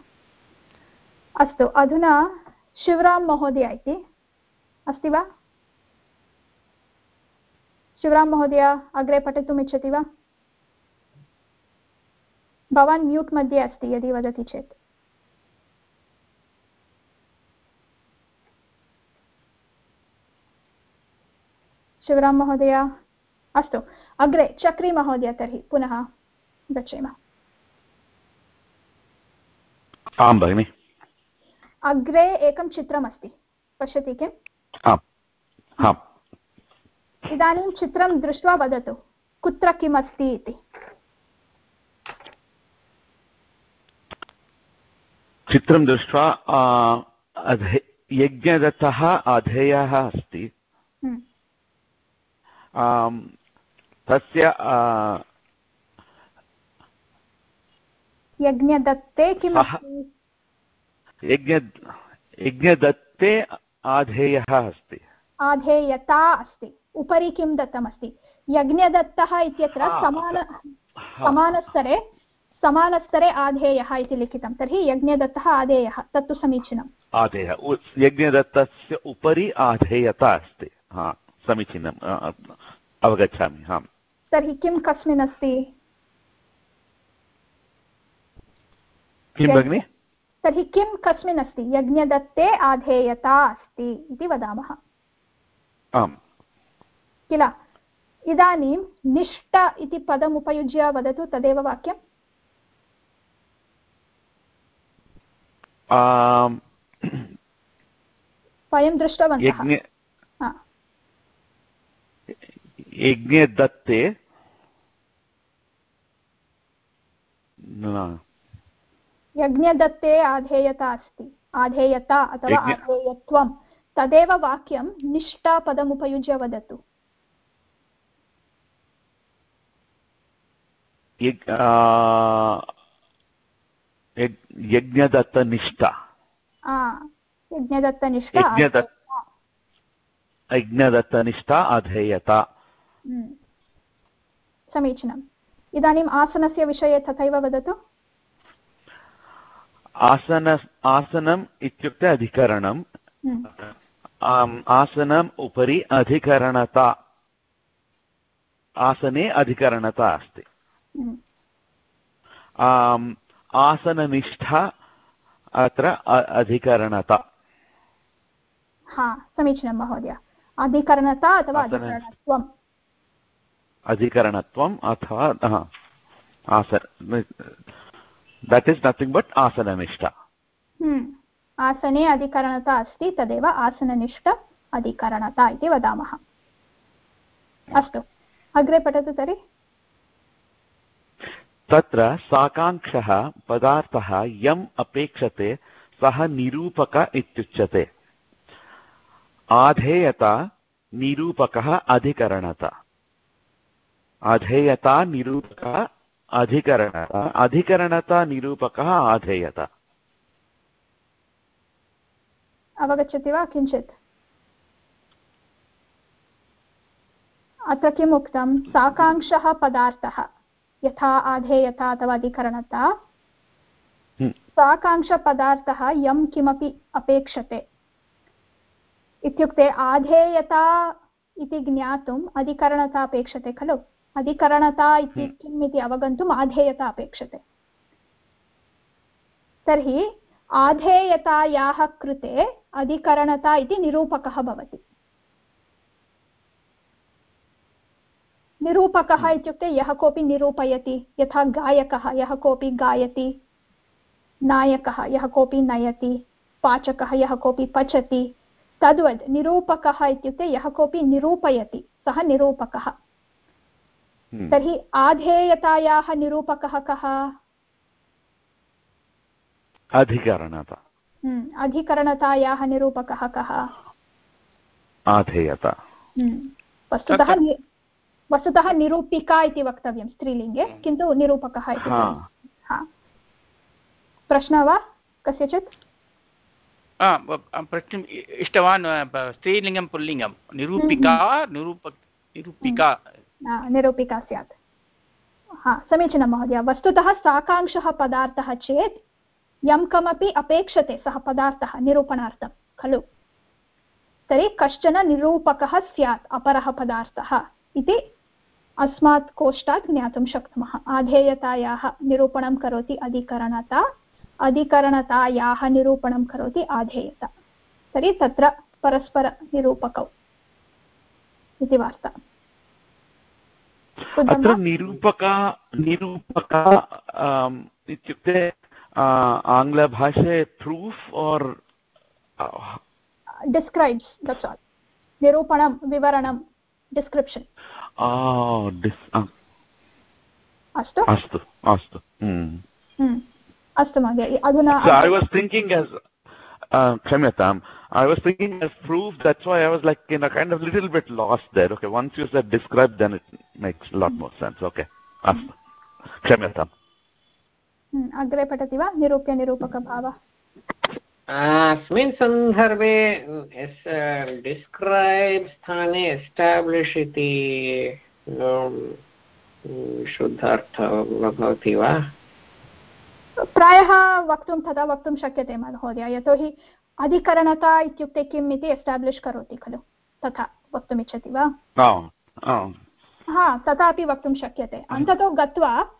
अस्तु अधुना शिवराम महोदय इति। अस्ति वा? शिवराम महोदय अग्रे पठितुम् इच्छति वा? भवान् म्यूट् मध्ये अस्ति यदि वदति चेत्। शिवराम महोदय। अस्तु अग्रे चक्री महोदय तर्हि पुनः गच्छेम। आं भगिनि। अग्रे एकं चित्रमस्ति। पश्यति किम्? इदानीं चित्रं दृष्ट्वा वदतु कुत्र किम् अस्ति इति। चित्रं दृष्ट्वा यज्ञदत्तः अधेयः अस्ति। तस्य यज्ञदत्ते किम् यज्ञ यज्ञदत्ते आधेयः अस्ति। आधेयता अस्ति। उपरि किं दत्तमस्ति? यज्ञदत्तः इत्यत्र समान समानस्तरे समानस्तरे आधेयः इति लिखितं। तर्हि यज्ञदत्तः आधेयः। तत्तु समीचीनम्। आधेयः। यज्ञदत्तस्य उपरि आधेयता अस्ति। हा। समीचीनम् अवगच्छामि आम् तर्हि किं कस्मिन् अस्ति? किं भगिनि? तर्हि किं कस्मिन् अस्ति? यज्ञदत्ते आधेयता अस्ति इति वदामः। आम्। किल? इदानीं निष्ठ इति पदम् उपयुज्य वदतु तदेव वाक्यम्। वयं दृष्टवन्तः। यज्ञदत्ते न, यज्ञदत्ते आधेयता अस्ति। आधेयता अथवा आधेयत्वं। तदेव वाक्यं निष्ठापदम् उपयुज्य वदतु। यज्ञदत्तनिष्ठा। यज्ञदत्तनिष्ठा यज्ञदत्तनिष्ठा अधेयता। समीचीनम्। इदानीम् आसनस्य विषये तथैव वदतु। आसन आसनम् इत्युक्ते अधिकरणम्। हम्म, आसनम् उपरि अधिकरणता। आसने अधिकरणता अस्ति। हम्म, आसननिष्ठा अत्र अधिकरणता। हा समीचीनं महोदय। अधिकरणता अथवा अधिकरणत्वम्। अधिकरणत्वम् अथवा आसन दट् इस् नथिङ्ग् बट् आसननिष्ठा। आसने अधिकरणता अस्ति तदेव आसननिष्ठ अधिकरणता इति वदामः। अस्तु अग्रे पठतु तर्हि। तत्र साकाङ्क्षः पदार्थः यम् अपेक्षते सः निरूपक इत्युच्यते। आधेयता निरूपकः अधिकरणता। अधेयता निरूपकः अधिकरणता अधिकरणता निरूपकः आधेयता अवगच्छति वा? किञ्चित्। अत्र किम् उक्तं? साकाङ्क्षः पदार्थः। यथा आधेयता अथवा अधिकरणता। हम्म। साकाङ्क्षपदार्थः यं किमपि अपेक्षते। इत्युक्ते आधेयता इति ज्ञातुम् अधिकरणता अपेक्षते खलु? अधिकरणता इति हम्म। किम् इति अवगन्तुम् आधेयता अपेक्षते तर्हि आधेयतायाः कृते अधिकरणता इति निरूपकः भवति निरूपकः इत्युक्ते यः कोऽपि निरूपयति यथा गायकः यः कोऽपि गायति नायकः यः कोऽपि नयति पाचकः यः कोऽपि पचति तद्वत् निरूपकः इत्युक्ते यः कोऽपि निरूपयति सः निरूपकः हम्म। तर्हि आधेयतायाः निरूपकः कः? अधिकरणता। हम्म, अधिकरणतायाः निरूपकः कः? आधेयता। हम्म, वस्तुतः वस्तुतः निरूपिका इति वक्तव्यं स्त्रीलिङ्गे किन्तु निरूपकः इति हा। हा। प्रश्नः वा? कस्यचित्? इ- इष्टवान् स्त्रीलिङ्गं पुल्लिङ्गं। निरूपिका निरूप निरूपिका निरूपिका स्यात् हा समीचीनं महोदय वस्तुतः साकाङ्क्षः पदार्थः चेत् यं कमपि अपेक्षते सः पदार्थः निरूपणार्थं खलु तर्हि कश्चन निरूपकः स्यात् अपरः पदार्थः इति अस्मात् कोष्ठात् ज्ञातुं शक्नुमः आधेयतायाः निरूपणं करोति अधिकरणता अधिकरणतायाः निरूपणं करोति आधेयता तर्हि तत्र परस्परनिरूपकौ इति वार्ता अत्र बुद्धं वा? निरूपका निरूपका इत्युक्ते आ, आङ्ग्लभाषे प्रूफ् और् all निरूपणं विवरणं डिस्क्रिप्शन् अस्तु अस्तु अस्तु हम्म। हम्म, अस्तु महोदय अधुना as uh, Kshamyatam, I was thinking as proof. That's why I was like, you know, kind of little bit lost there. Okay, once you said describe, then it makes a lot more sense. Okay, Astu. Kshamyatam. हम्म, अग्रे पठति वा निरूप्य निरूपकभावः अस्मिन् सन्दर्भे describe स्थाने establish इति अं, शुद्धार्थः भवति वा प्रायः वक्तुं तथा वक्तुं शक्यते महोदय। यतोहि अधिकरणता इत्युक्ते किम् इति एस्टाब्लिश् करोति खलु। तथा वक्तुमिच्छति वा. हा तथापि वक्तुं शक्यते। अन्ततो गत्वा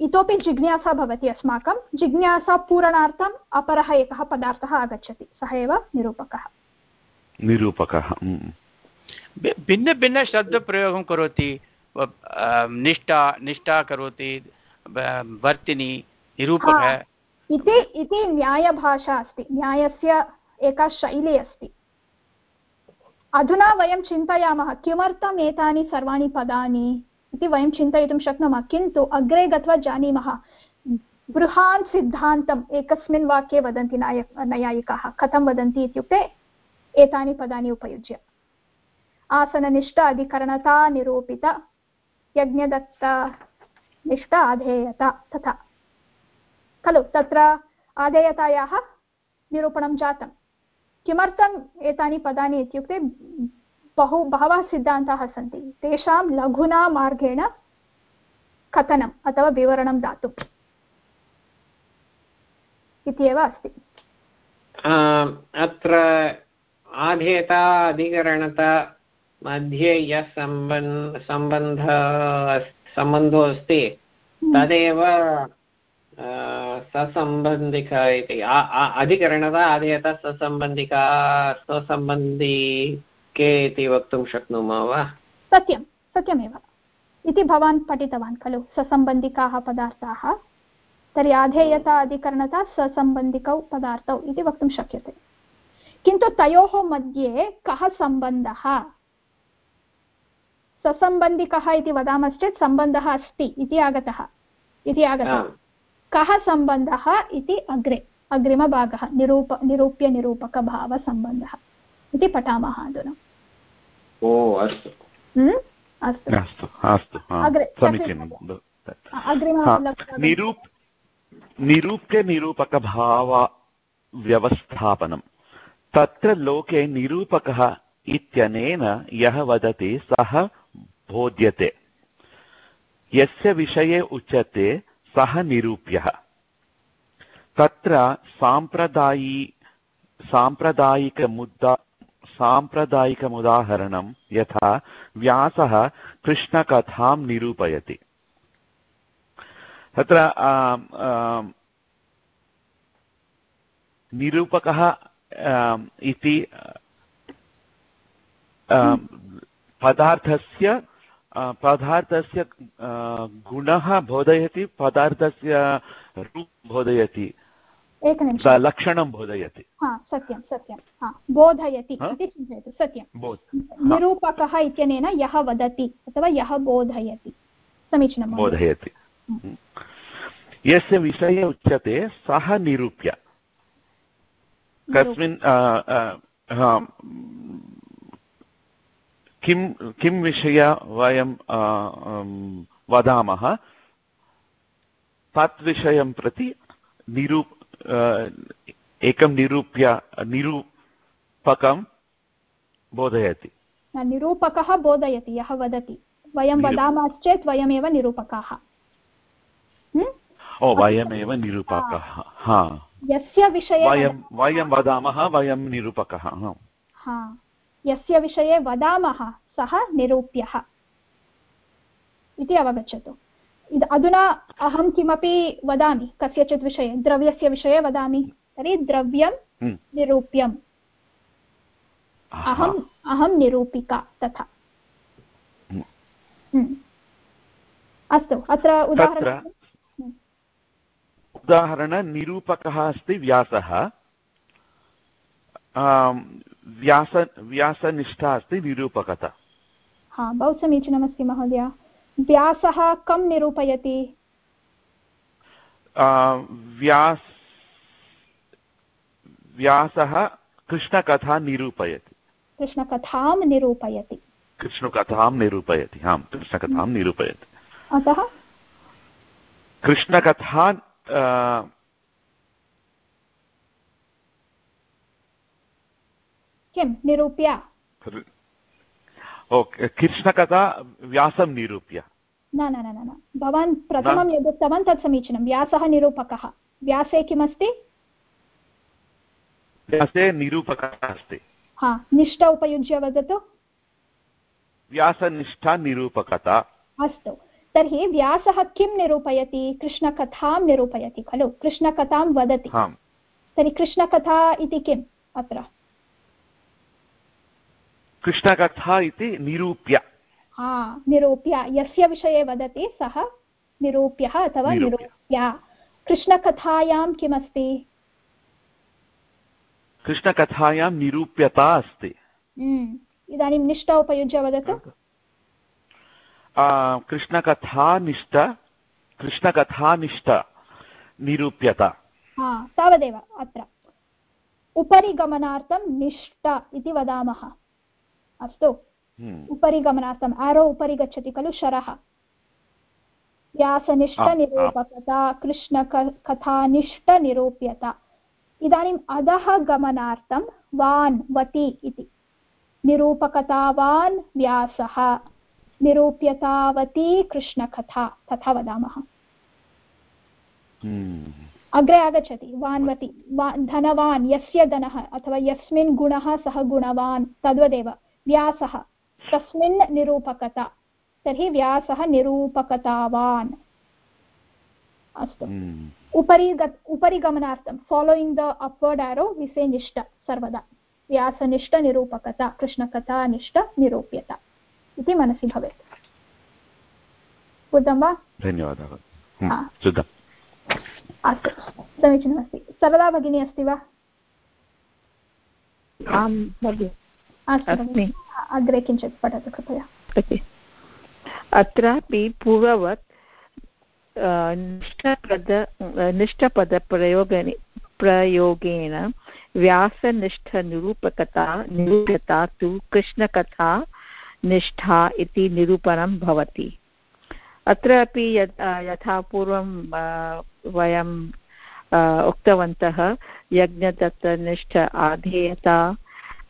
इतोपि जिज्ञासा भवति अस्माकं। जिज्ञासापूरणार्थम् अपरः एकः पदार्थः आगच्छति। सः एव निरूपकः। निरूपकः। भिन्नभिन्नशब्दप्रयोगं करोति। निष्ठा निष्ठा करोति। वर्तिनी। निरूपकः हा। इति इति न्यायभाषा अस्ति न्यायस्य एका शैली अस्ति। अधुना वयं चिन्तयामः किमर्थम् एतानि सर्वाणि पदानि इति वयं चिन्तयितुं शक्नुमः किन्तु अग्रे गत्वा जानीमः बृहान् सिद्धान्तम् एकस्मिन् वाक्ये वदन्ति नाय नैयायिकाः कथं वदन्ति इत्युक्ते एतानि पदानि उपयुज्य। आसननिष्ठ अधिकरणता निरूपित यज्ञदत्त निष्ठ आधेयता तथा। खलु तत्र आधेयतायाः निरूपणं जातं। किमर्थम् एतानि पदानि इत्युक्ते बहु बहवः सिद्धान्ताः सन्ति। तेषां लघुना मार्गेण कथनम् अथवा विवरणं दातुम् इत्येव अस्ति। अत्र आधेयता अधिकरणता मध्ये यः सम्बन् सम्बन्धः सम्बन्धो अस्ति तदेव ससम्बन्धिका इति अधिकरणता आधेयता ससम्बन्धिका स्वसम्बन्धिके इति वक्तुं शक्नुमः वा सत्यं सत्यमेव इति भवान् पठितवान् खलु ससम्बन्धिकाः पदार्थाः तर्हि आधेयता अधिकरणता ससम्बन्धिकौ पदार्थौ इति वक्तुं शक्यते किन्तु तयोः मध्ये कः सम्बन्धः ससम्बन्धिकः इति वदामश्चेत् सम्बन्धः अस्ति इति आगतः इति आगतः कः सम्बन्धः इति अग्रे अग्रिमभागः निरूप निरूप्य निरूपकभावसम्बन्धः इति पठामः अधुना। ओ अस्तु। अस्तु। अस्तु अस्तु समीचीनं निरूप निरूप्यनिरूपकभावव्यवस्थापनं। तत्र लोके निरूपकः इत्यनेन यः वदति सः बोध्यते। यस्य विषये उच्यते सः निरूप्यः। तत्र साम्प्रदायी साम्प्रदायिकमुद्दा साम्प्रदायिकमुदाहरणं यथा व्यासः कृष्णकथां निरूपयति। तत्र निरूपकः इति पदार्थस्य पदार्थस्य गुणः बोधयति पदार्थस्य रूप बोधयति एकनिमिषं लक्षणं बोधयति। सत्यं सत्यं बोधयति इति चिन्तयतु सत्यं। निरूपकः इत्यनेन यः वदति अथवा यः बोधयति। समीचीनं बोधयति। यस्य विषये उच्यते सः निरूप्य। कस्मिन् किं किं विषय वयं वदामः? तत् विषयं प्रति निरूप एकं निरूप्य निरूपकं बोधयति। निरूपकः बोधयति यः वदति। वयं वदामश्चेत् वयमेव निरूपकाः। ओ वयमेव निरूपकः। यस्य विषये वयं वयं वदामः वयं निरूपकः। हा। यस्य विषये वदामः सः निरूप्यः इति अवगच्छतु अधुना अहं किमपि वदामि कस्यचित् विषये द्रव्यस्य विषये वदामि तर्हि द्रव्यं हम्म। निरूप्यम् अहम् अहं निरूपिका तथा हम्म। हम्म। अस्तु अत्र उदाहरणं उदाहरणनिरूपकः अस्ति व्यासः व्यास व्यासनिष्ठा अस्ति निरूपकता। हा बहु समीचीनमस्ति महोदय। व्यासः कं निरूपयति? व्यास व्यासः कृष्णकथा निरूपयति। कृष्णकथां निरूपयति। कृष्णकथां निरूपयति आम् कृष्णकथां निरूपयति। अतः? कृष्णकथा किं निरूप्य। कृष्णकथा व्यासं निरूप्य। न न न न भवान् प्रथमं यद् उक्तवान् तत् समीचीनं। व्यासः निरूपकः। व्यासे किमस्ति? व्यासे निरूपकः अस्ति। हा निष्ठ उपयुज्य वदतु। व्यासनिष्ठा निरूपकता। अस्तु। तर्हि व्यासः किं निरूपयति? कृष्णकथां निरूपयति खलु। कृष्णकथां वदति। तर्हि कृष्णकथा इति किम् अत्र? कृष्णकथा इति निरूप्य। निरूप्य। यस्य विषये वदति सः निरूप्यः अथवा निरूप्य। कृष्णकथायां किमस्ति? कृष्णकथायां निरूप्यता अस्ति। हम्म, इदानीं निष्ठ उपयुज्य वदतु। कृष्णकथानिष्ठ कृष्णकथानिष्ठ निरूप्यता। तावदेव अत्र। उपरि गमनार्थं निष्ठ इति वदामः। अस्तु। हम्म। उपरि गमनार्थम् आरो उपरि गच्छति खलु शरः। व्यासनिष्ठनिरूपकता कृष्णकथानिष्ठनिरूप्यता इदानीम् अधः गमनार्थं वान् वति इति। निरूपकतावान् व्यासः निरूप्यतावती कृष्णकथा तथा वदामः। हम्म। अग्रे आगच्छति वान्वति वा धनवान् यस्य धनः अथवा यस्मिन् गुणः सः गुणवान् तद्वदेव। व्यासः। तस्मिन् निरूपकता। तर्हि व्यासः निरूपकतावान्। अस्तु। हम्म। उपरि गत् उपरि गमनार्थं फालोयिङ्ग् द अप्वर्ड् एरो विसे निष्ठ सर्वदा व्यासनिष्ठनिरूपकता कृष्णकथानिष्ठ निरूप्यता। इति मनसि भवेत्। बुद्धं वा? धन्यवादः। हा। हम्म, अस्तु। समीचीनमस्ति। सरला भगिनी अस्ति वा? आं भगिनि। अस्मि। अग्रे किञ्चित् पठतु कृपया। अत्रापि पूर्ववत् निष्ठपद निष्ठपदप्रयोगेन प्रयोगेन व्यासनिष्ठनिरूपकता निरूप्यता तु कृष्णकथा निष्ठा इति निरूपणं भवति। अत्र अपि यथा पूर्वं वयं उक्तवन्तः यज्ञदत्तनिष्ठ आधेयता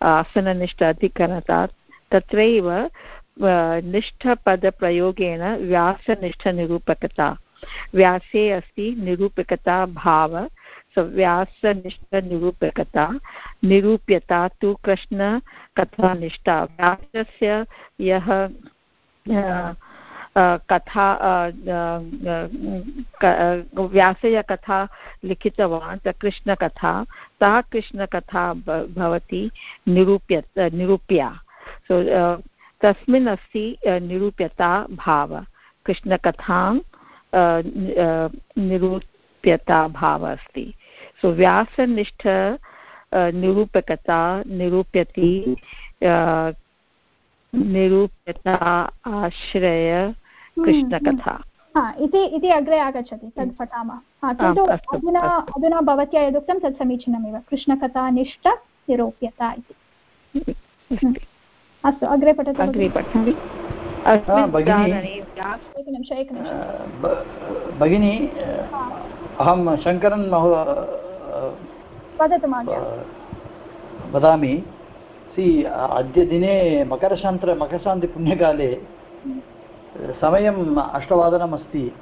आसननिष्ठ अधिकरणता तत्रैव निष्ठपदप्रयोगेन व्यासनिष्ठनिरूपकता। व्यासे अस्ति निरूपकता भाव व्यासनिष्ठनिरूपकता। निरूप्यता तु कृष्णकथानिष्ठा। व्यासस्य यः कथा व्यासय कथा लिखितवान् कृष्णकथा, सा कृष्णकथा भवति निरूप्य निरूप्या। सो तस्मिन् अस्ति निरूप्यता भाव। कृष्णकथां निरूप्यता भाव अस्ति। सो व्यासनिष्ठ निरूपकता, निरूप्यति निरूप्यता आश्रय कृष्णकथा। हा इति इति अग्रे आगच्छति तद् पठामः। हा किन्तु अधुना। अधुना भवत्या यदुक्तं तत् समीचीनमेव। कृष्णकथानिष्ठ निरूप्यता इति। हम्म। अस्तु अग्रे पठतु अग्रे पठामि। एकनिमिष भगिनी अहं शङ्करन् महो वदतु महोदय वदामि। सि अद्य दिने मकरशान्त्र मकरशान्तिपुण्यकाले समयम् अष्टवादनम् अस्ति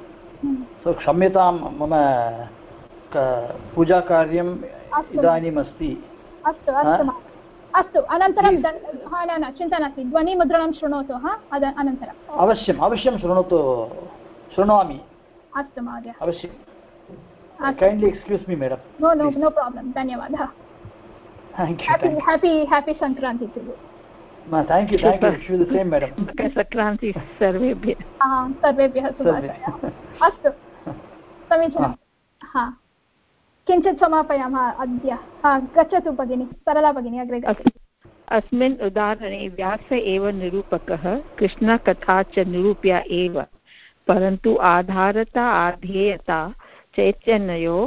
हम्म। सो क्षम्यतां मम पूजाकार्यम् अस्तु। इदानीम् अस्ति अस्तु? अस्तु। अस्तु अनन्तरं हा न न चिन्ता नास्ति। ध्वनिमुद्रणं शृणोतु हा? अनन्तरम्। अवश्यम् अवश्यं शृणोतु शृणोमि। अस्तु महोदय। अवश्यं अस्तु। Kindly excuse me madam no no no problem Sankranti to you you thank you thank you wish you the same madam Makarsankranti सर्वेभ्यः हा, सर्वेभ्यः अस्तु समीचीनं हा किञ्चित् समापयामः अद्य हा गच्छतु भगिनि सरला भगिनी अग्रे गच्छतु अस्मिन् उदाहरणे व्यास एव निरूपकः कृष्णकथा च निरूप्या एव परन्तु आधारता आधेयता चैतन्यो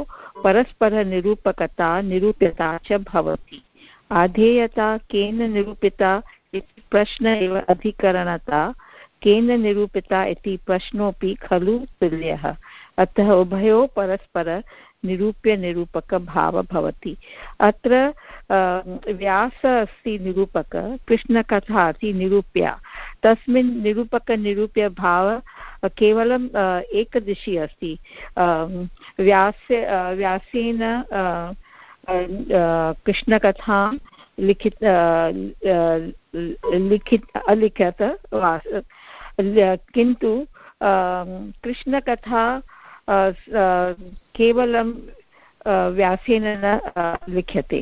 परस्परनिरूपकता निरूप्यता च भवति। आधेयता केन निरूपिता इति प्रश्न एव अधिकरणता, केन निरूपिता इति प्रश्नोऽपि खलु तुल्यः। अतः उभयोः परस्पर निरूप्य निरूपकभावः भवति। अत्र व्यास अस्ति निरूपक कृष्णकथा अस्ति निरूप्या। तस्मिन् निरूपकनिरूप्यभाव केवलं अ, एकदिशि अस्ति। व्यास्य व्यासेन कृष्णकथां लिखित लिखित अलिखत किन्तु कृष्णकथा केवलं व्यासेन न लिख्यते।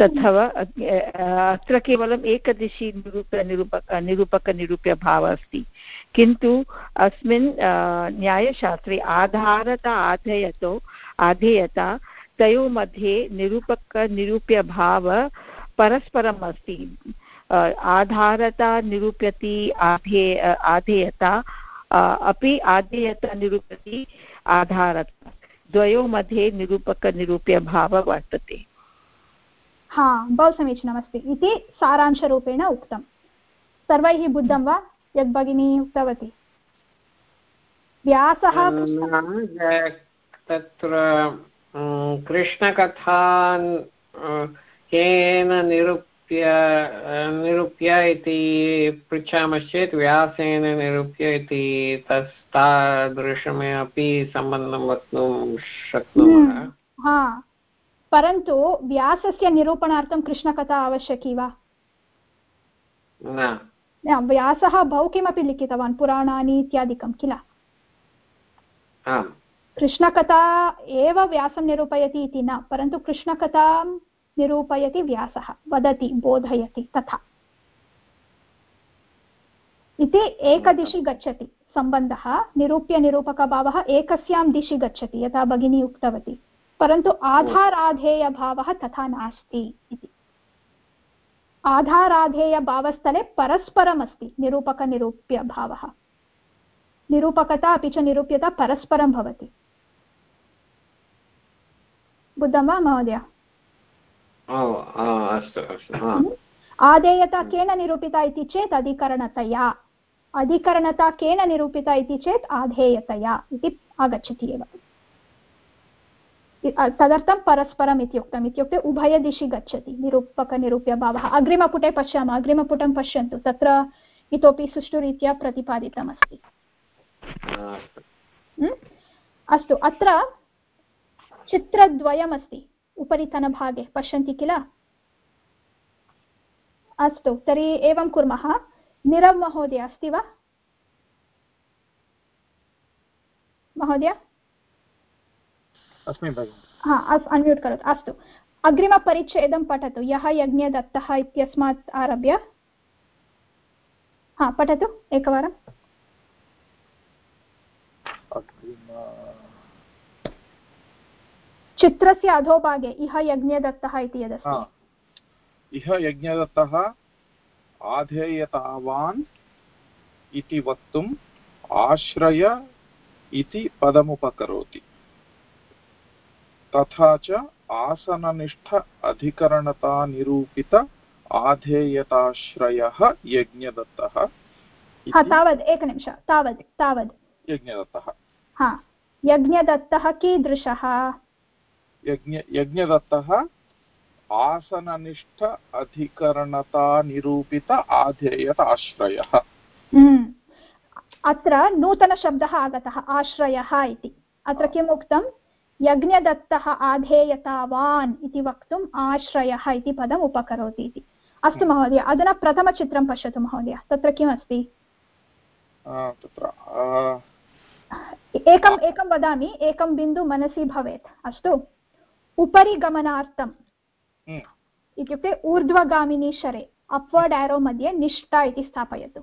तथवा अत्र केवलम् एकदिशि निरूप निरूपक निरूपकनिरूप्यभावः अस्ति। किन्तु अस्मिन् न्यायशास्त्रे आधारता आधेयतो, आधेयता, तयोः मध्ये निरूपकनिरूप्यभाव परस्परम् अस्ति। आधारता, निरूप्यति, आधे आधेयता अपि आधेयता निरूपति आधारता। द्वयोः मध्ये निरूपकनिरूप्यभावः वर्तते। हा बहु समीचीनमस्ति इति सारांशरूपेण उक्तं सर्वैः बुद्धं वा यद् भगिनी उक्तवती? व्यासः तत्र कृष्णकथा केन निरूप निरूप्य निरूप्य इति पृच्छामश्चेत् व्यासेन निरूप्य इति तस् तादृशमपि सम्बन्धं वक्तुं शक्नुमः। हम्म, हा। परन्तु व्यासस्य निरूपणार्थं कृष्णकथा आवश्यकी वा? न। न, व्यासः बहु किमपि लिखितवान् पुराणानि इत्यादिकं किल? कृष्णकथा एव व्यासं निरूपयति इति न परन्तु कृष्णकथां निरूपयति व्यासः, वदति, बोधयति, तथा। इति एकदिशि गच्छति, सम्बन्धः, निरूप्य निरूपकभावः एकस्यां दिशि गच्छति, यथा भगिनी उक्तवती। परन्तु आधाराधेयभावः तथा नास्ति इति। आधाराधेयभावस्थले परस्परमस्ति, निरूपकनिरूप्यभावः। निरूपकता अपि च निरूप्यता परस्परं भवति। बुद्धं वा महोदय? अस्तु अस्तु आदेयता केन निरूपिता इति चेत् अधिकरणतया। अधिकरणता केन निरूपिता इति चेत् आधेयतया इति आगच्छति एव। तदर्थं परस्परम् इत्युक्तम्। इत्युक्ते उभयदिशि गच्छति। निरूपकनिरूप्यभावः। अग्रिमपुटे पश्यामः। अग्रिमपुटं पश्यन्तु। तत्र इतोपि सुष्ठुरीत्या प्रतिपादितमस्ति। अस्तु। अत्र चित्रद्वयमस्ति। उपरितनभागे पश्यन्ति किल? अस्तु तर्हि एवं कुर्मः। निरव महोदय अस्ति वा? महोदय? अस्मि भगिनि। हा अस् अन्म्यूट् करोतु। अस्तु। अग्रिमपरिच्छेदं पठतु। यः यज्ञदत्तः इत्यस्मात् आरभ्य? हा पठतु एकवारम्। चित्रस्य अधोभागे इह यज्ञदत्तः इति यदस्ति। इह यज्ञदत्तः आधेयतावान् इति वक्तुम् आश्रय इति पदमुपकरोति। तथा च आसननिष्ठ अधिकरणतानिरूपित आधेयताश्रयः यज्ञदत्तः तावद् एकनिमिष तावद् तावद्। यज्ञदत्तः। हा यज्ञदत्तः कीदृशः? यज्ञ यज्ञदत्तः आसननिष्ठ अधिकरणतानिरूपित आधेयत आश्रयः। हम्म। अत्र नूतनशब्दः आगतः आश्रयः इति। अत्र किम् उक्तं? यज्ञदत्तः आधेयतावान् इति वक्तुम् आश्रयः इति पदम् उपकरोति इति। अस्तु महोदय अधुना प्रथमचित्रं पश्यतु महोदय। तत्र किमस्ति? एकम् एकं वदामि एकं बिन्दु मनसि भवेत्। अस्तु? उपरि गमनार्थम् इत्युक्ते ऊर्ध्वगामिनी शरे अप्वर्ड् एरो मध्ये निष्ठा इति स्थापयतु।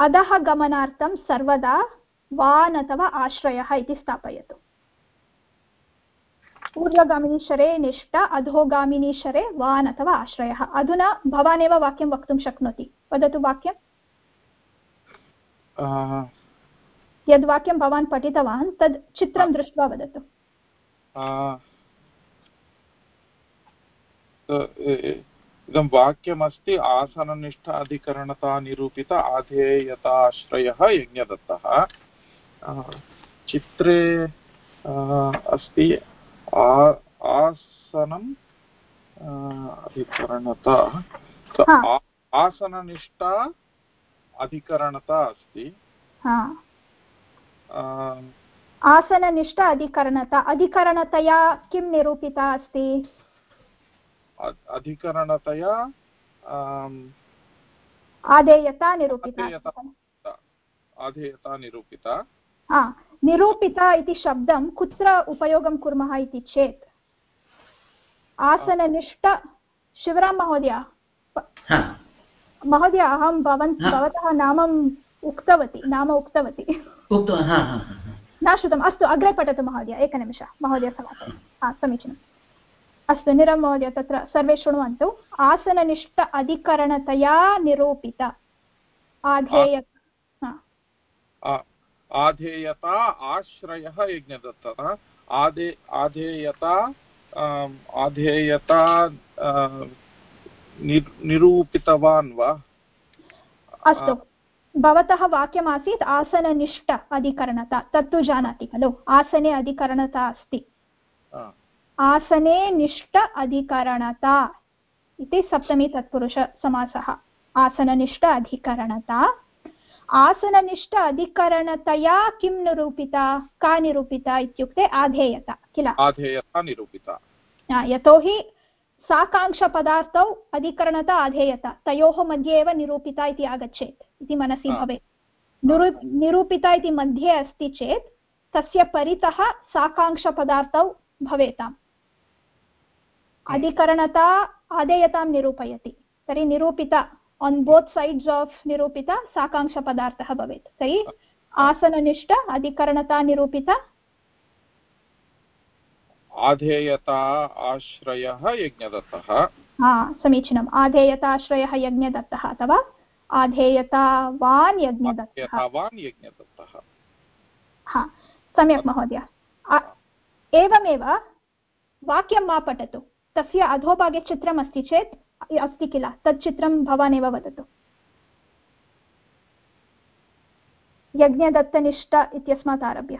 अधः गमनार्थं सर्वदा वान् अथवा आश्रयः इति स्थापयतु। ऊर्ध्वगामिनी शरे निष्ठा अधोगामिनी शरे वान् अथवा आश्रयः। अधुना भवानेव वाक्यं वक्तुं शक्नोति। वदतु वाक्यं यद्वाक्यं भवान् पठितवान् तद् चित्रं दृष्ट्वा वदतु। इदं वाक्यमस्ति आसननिष्ठ अधिकरणता निरूपित आधेयताश्रयः यज्ञदत्तः। चित्रे अस्ति आसनम् अधिकरणता। आसननिष्ठा अधिकरणता अस्ति। आसननिष्ठ अधिकरणता अधिकरणतया किं निरूपिता अस्ति? अधिकरणतया आधेयता निरूपिता। आधेयता निरूपिता। निरूपिता इति शब्दं कुत्र उपयोगं कुर्मः इति चेत्। आसननिष्ठ शिवराम महोदय। महोदय अहं भवन् भवतः नामम् उक्तवती नाम उक्तवती। न श्रुतम् अस्तु अग्रे पठतु महोदय एकनिमिष। महोदय समापय हा समीचीनम्। अस्तु निरं महोदय तत्र सर्वे शृण्वन्तु आसननिष्ठ अधिकरणतया निरूपित आधेय आधेयता आश्रयः यज्ञदत्तः आधे आधेयता आधेयता निरूपितवान् वा अस्तु भवतः वाक्यमासीत् आसननिष्ठ अधिकरणता तत्तु जानाति खलु आसने अधिकरणता अस्ति आसने निष्ठ अधिकरणता इति सप्तमी तत्पुरुषसमासः आसननिष्ठ अधिकरणता। आसननिष्ठ अधिकरणतया किं निरूपिता? का निरूपिता इत्युक्ते आधेयता किल? आधेयता निरूपिता। यतोहि साकाङ्क्षपदार्थौ अधिकरणता आधेयता तयोः मध्ये एव निरूपिता इति आगच्छेत् इति मनसि भवेत्। निरू निरूपिता इति मध्ये अस्ति चेत् तस्य परितः साकाङ्क्षपदार्थौ भवेताम्। अधिकरणता आदेयतां निरूपयति। तर्हि निरूपिता आन् बोत् सैड्स् आफ् निरूपिता साकाङ्क्षपदार्थः भवेत्। तर्हि आसननिष्ठ अधिकरणता निरूपिता। आधेयता आश्रयः यज्ञदत्तः। हा समीचीनम्। आधेयताश्रयः यज्ञदत्तः अथवा आधेयतावान् यज्ञदत्तः। आधेयतावान् यज्ञदत्तः। हा सम्यक् महोदय। एवमेव वाक्यं मा पठतु। तस्य अधोभागे चित्रम् अस्ति चेत् अस्ति किल? तत् चित्रं भवान् एव वदतु। यज्ञदत्तनिष्ठ इत्यस्मात् आरभ्य।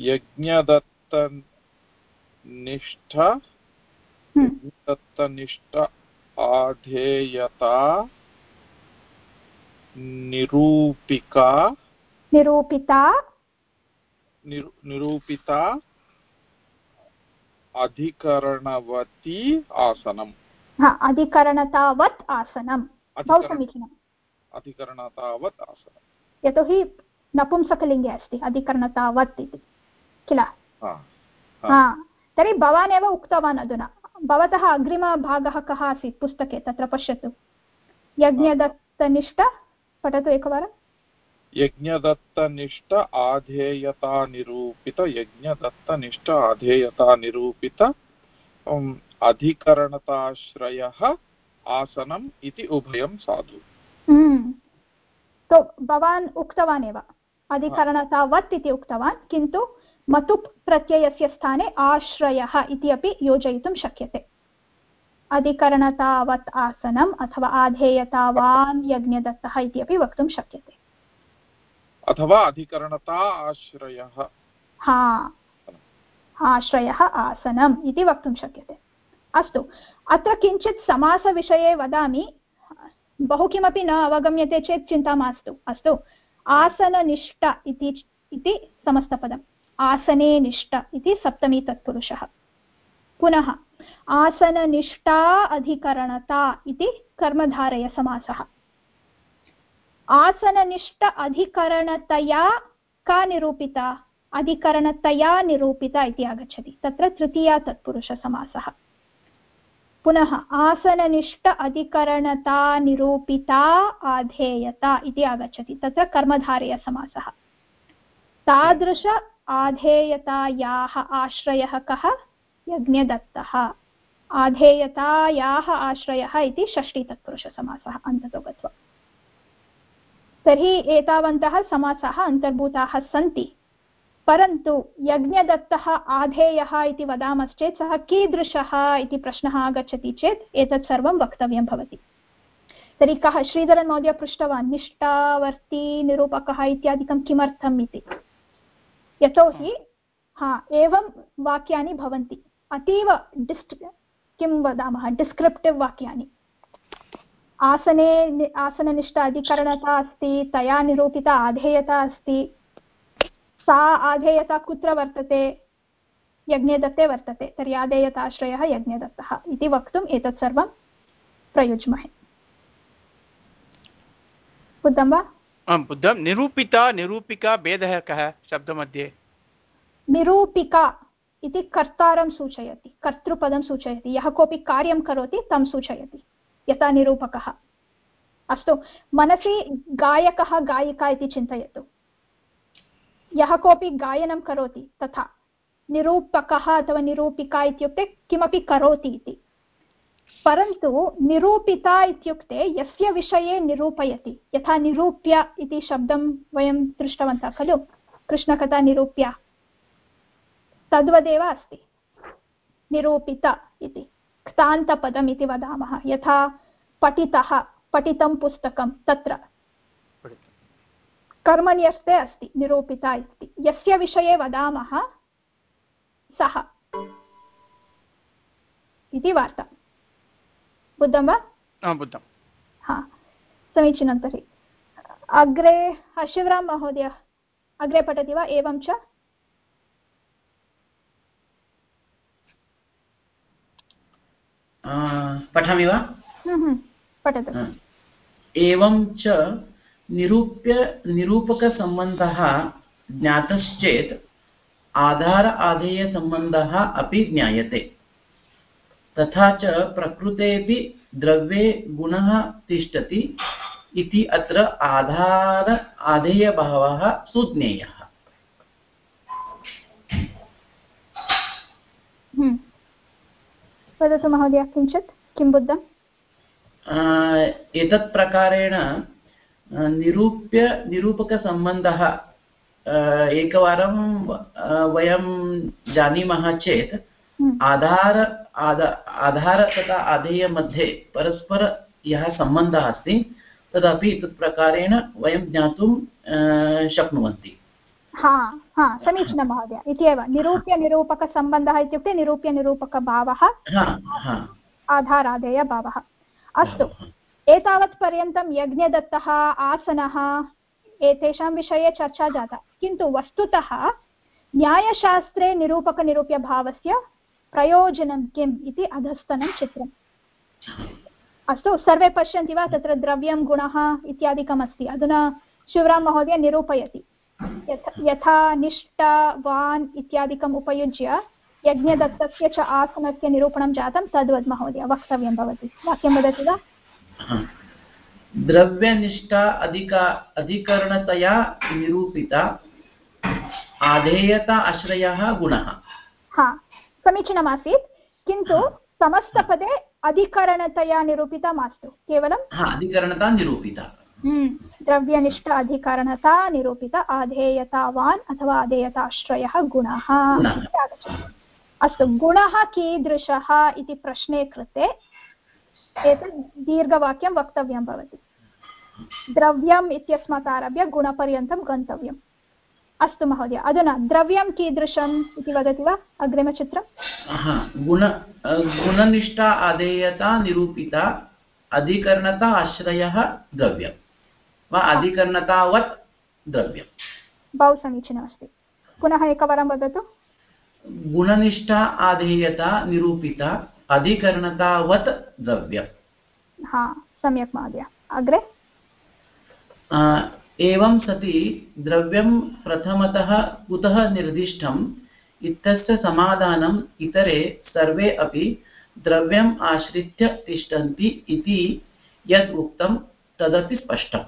यज्ञदत्तनिष्ठ हम्म। आधेयता निरूपिका निरूपिता निरूपिता अधिकरणवती आसनम्। अधिकरणतावत् आसनं बहु समीचीनम् अधिकरणतावत् आसनं यतोहि नपुंसकलिङ्गे अस्ति अधिकरणतावत् इति। किल? तर्हि भवान् एव उक्तवान् अधुना। भवतः अग्रिमभागः कः आसीत् पुस्तके? तत्र पश्यतु। यज्ञदत्तनिष्ठ पठतु एकवारं यज्ञदत्तनिष्ठ आधेयतानिरूपित यज्ञदत्तनिष्ठ आधेयतानिरूपित अधिकरणताश्रयः आसनम् इति उभयं साधु। हम्म। तो भवान् उक्तवान् एव अधिकरणतावत् इति उक्तवान् किन्तु मतुप् प्रत्ययस्य स्थाने आश्रयः इति अपि योजयितुं शक्यते। अधिकरणतावत् आसनम् अथवा आधेयतावान् यज्ञदत्तः इति अपि वक्तुं शक्यते। अथवा अधिकरणता आश्रयः। हा, आश्रयः आसनम् इति वक्तुं शक्यते। अस्तु, अत्र किञ्चित् समासविषये वदामि। बहु किमपि न अवगम्यते चेत् चिन्ता मास्तु। अस्तु, आसननिष्ठ इति समस्तपदम्। आसने निष्ठ इति सप्तमी तत्पुरुषः। पुनः, आसननिष्ठा अधिकरणता इति कर्मधारयसमासः आसननिष्ठ अधिकरणतया का निरूपिता? अधिकरणतया निरूपिता इति आगच्छति। तत्र तृतीया तत्पुरुषसमासः पुनः आसननिष्ठ अधिकरणता निरूपिता आधेयता इति आगच्छति। तत्र कर्मधारयसमासः तादृश आधेयतायाः आश्रयः कः? यज्ञदत्तः। आधेयतायाः आश्रयः इति षष्टितत्पुरुषसमासः अन्ततो गत्वा। तर्हि एतावन्तः समासाः अन्तर्भूताः सन्ति। परन्तु यज्ञदत्तः आधेयः इति वदामश्चेत् सः कीदृशः इति प्रश्नः आगच्छति चेत् एतत् सर्वं वक्तव्यं भवति। तर्हि कः, श्रीधरन् महोदय पृष्टवान्, निष्ठावर्ती, निरूपकः इत्यादिकं किमर्थम् इति? यतोहि, हा, एवं वाक्यानि भवन्ति। अतीव डिस् किं वदामः? डिस्क्रिप्टिव् वाक्यानि। आसने आसननिष्ठ अधिकरणता अस्ति तया निरूपिता आधेयता अस्ति। सा आधेयता कुत्र वर्तते? यज्ञदत्ते वर्तते। तर्हि आधेयताश्रयः यज्ञदत्तः इति वक्तुम् एतत् सर्वं प्रयुज्महे। बुद्धं वा? आं बुद्धं। निरूपिता निरूपिका भेदः कः शब्दमध्ये? निरूपिका इति कर्तारं सूचयति। कर्तृपदं सूचयति। यः कोऽपि कार्यं करोति तं सूचयति। यथा निरूपकः अस्तु, मनसि गायकः, गायिका इति चिन्तयतु। यः कोऽपि गायनं करोति तथा निरूपकः अथवा निरूपिका इत्युक्ते किमपि करोति इति। परन्तु निरूपिता इत्युक्ते यस्य विषये निरूपयति, यथा निरूप्य इति शब्दं वयं दृष्टवन्तः खलु, कृष्णकथा निरूप्य। तद्वदेव अस्ति। निरूपित इति। क्तान्तपदम् इति वदामः। यथा पठितः पठितं पुस्तकं तत्र। कर्मण्यस्ते अस्ति निरूपिता इति। यस्य विषये वदामः सः। इति वार्ता। बुद्धं वा? बुद्धं हा। समीचीनं तर्हि। अग्रे शिवराम महोदय अग्रे पठति वा? एवं च? पठामि वा? हम्म, हम्म, पठतु। एवं च निरूप्य निरूपकसम्बन्धः ज्ञातश्चेत् आधार आधेयसम्बन्धः अपि ज्ञायते। तथा च प्रकृतेपि द्रव्ये गुणः तिष्ठति इति अत्र आधार आधेयभावः सुज्ञेयः। हम्म। वदतु महोदय किञ्चित्? किं बुद्धम्? एतत् प्रकारेण निरूप्य निरूपकसम्बन्धः एकवारं वयं जानीमः चेत् हम्म। आधार आधार तथा आधेयमध्ये परस्पर यः सम्बन्धः अस्ति तदपि तत् प्रकारेण वयं ज्ञातुं शक्नुवन्ति। हा हा समीचीनं महोदय. इत्येव निरूप्यनिरूपकसम्बन्धः इत्युक्ते निरूप्यनिरूपकभावः आधारादेयभावः अस्तु. एतावत् पर्यन्तं यज्ञदत्तः आसनः एतेषां विषये चर्चा जाता. किन्तु वस्तुतः न्यायशास्त्रे निरूपकनिरूप्यभावस्य प्रयोजनं किम् इति अधस्तनं चित्रम्. अस्तु सर्वे पश्यन्ति वा? तत्र द्रव्यं गुणः इत्यादिकमस्ति. अधुना शिवराम महोदय निरूपयति. यथा निष्ठावान् इत्यादिकम् उपयुज्य यज्ञदत्तस्य च आसनस्य निरूपणं जातं तद्वद् महोदय वक्तव्यं भवति। वाक्यं वदति वा? द्रव्यनिष्ठा अधिका अधिकरणतया निरूपिता आधेयता आश्रयः गुणः। हा समीचीनमासीत् किन्तु समस्तपदे अधिकरणतया निरूपिता मास्तु केवलं हा अधिकरणता निरूपिता। द्रव्यनिष्ठ अधिकरणता निरूपित आधेयतावान् अथवा आधेयताश्रयः गुणः अस्तु गुणः कीदृशः इति प्रश्ने कृते एतत् दीर्घवाक्यं वक्तव्यं भवति द्रव्यम् इत्यस्मात् आरभ्य गुणपर्यन्तं गन्तव्यम् अस्तु महोदय अधुना द्रव्यं कीदृशम् इति वदति वा अग्रिमचित्रं गुण गुणनिष्ठा अधेयता निरूपिता अधिकरणता आश्रयः द्रव्यं वा अधिकरणतावत् द्रव्यं बहु समीचीनमस्ति पुनः एकवारं वदतु। गुणनिष्ठा आधेयता निरूपिता अधिकरणतावत् द्रव्यं हा सम्यक् महोदय। अग्रे? एवं सति द्रव्यं प्रथमतः कुतः निर्दिष्टम्? इत्यस्य समाधानम् इतरे सर्वे अपि द्रव्यम् आश्रित्य तिष्ठन्ति इति यद् उक्तं तदपि स्पष्टम्।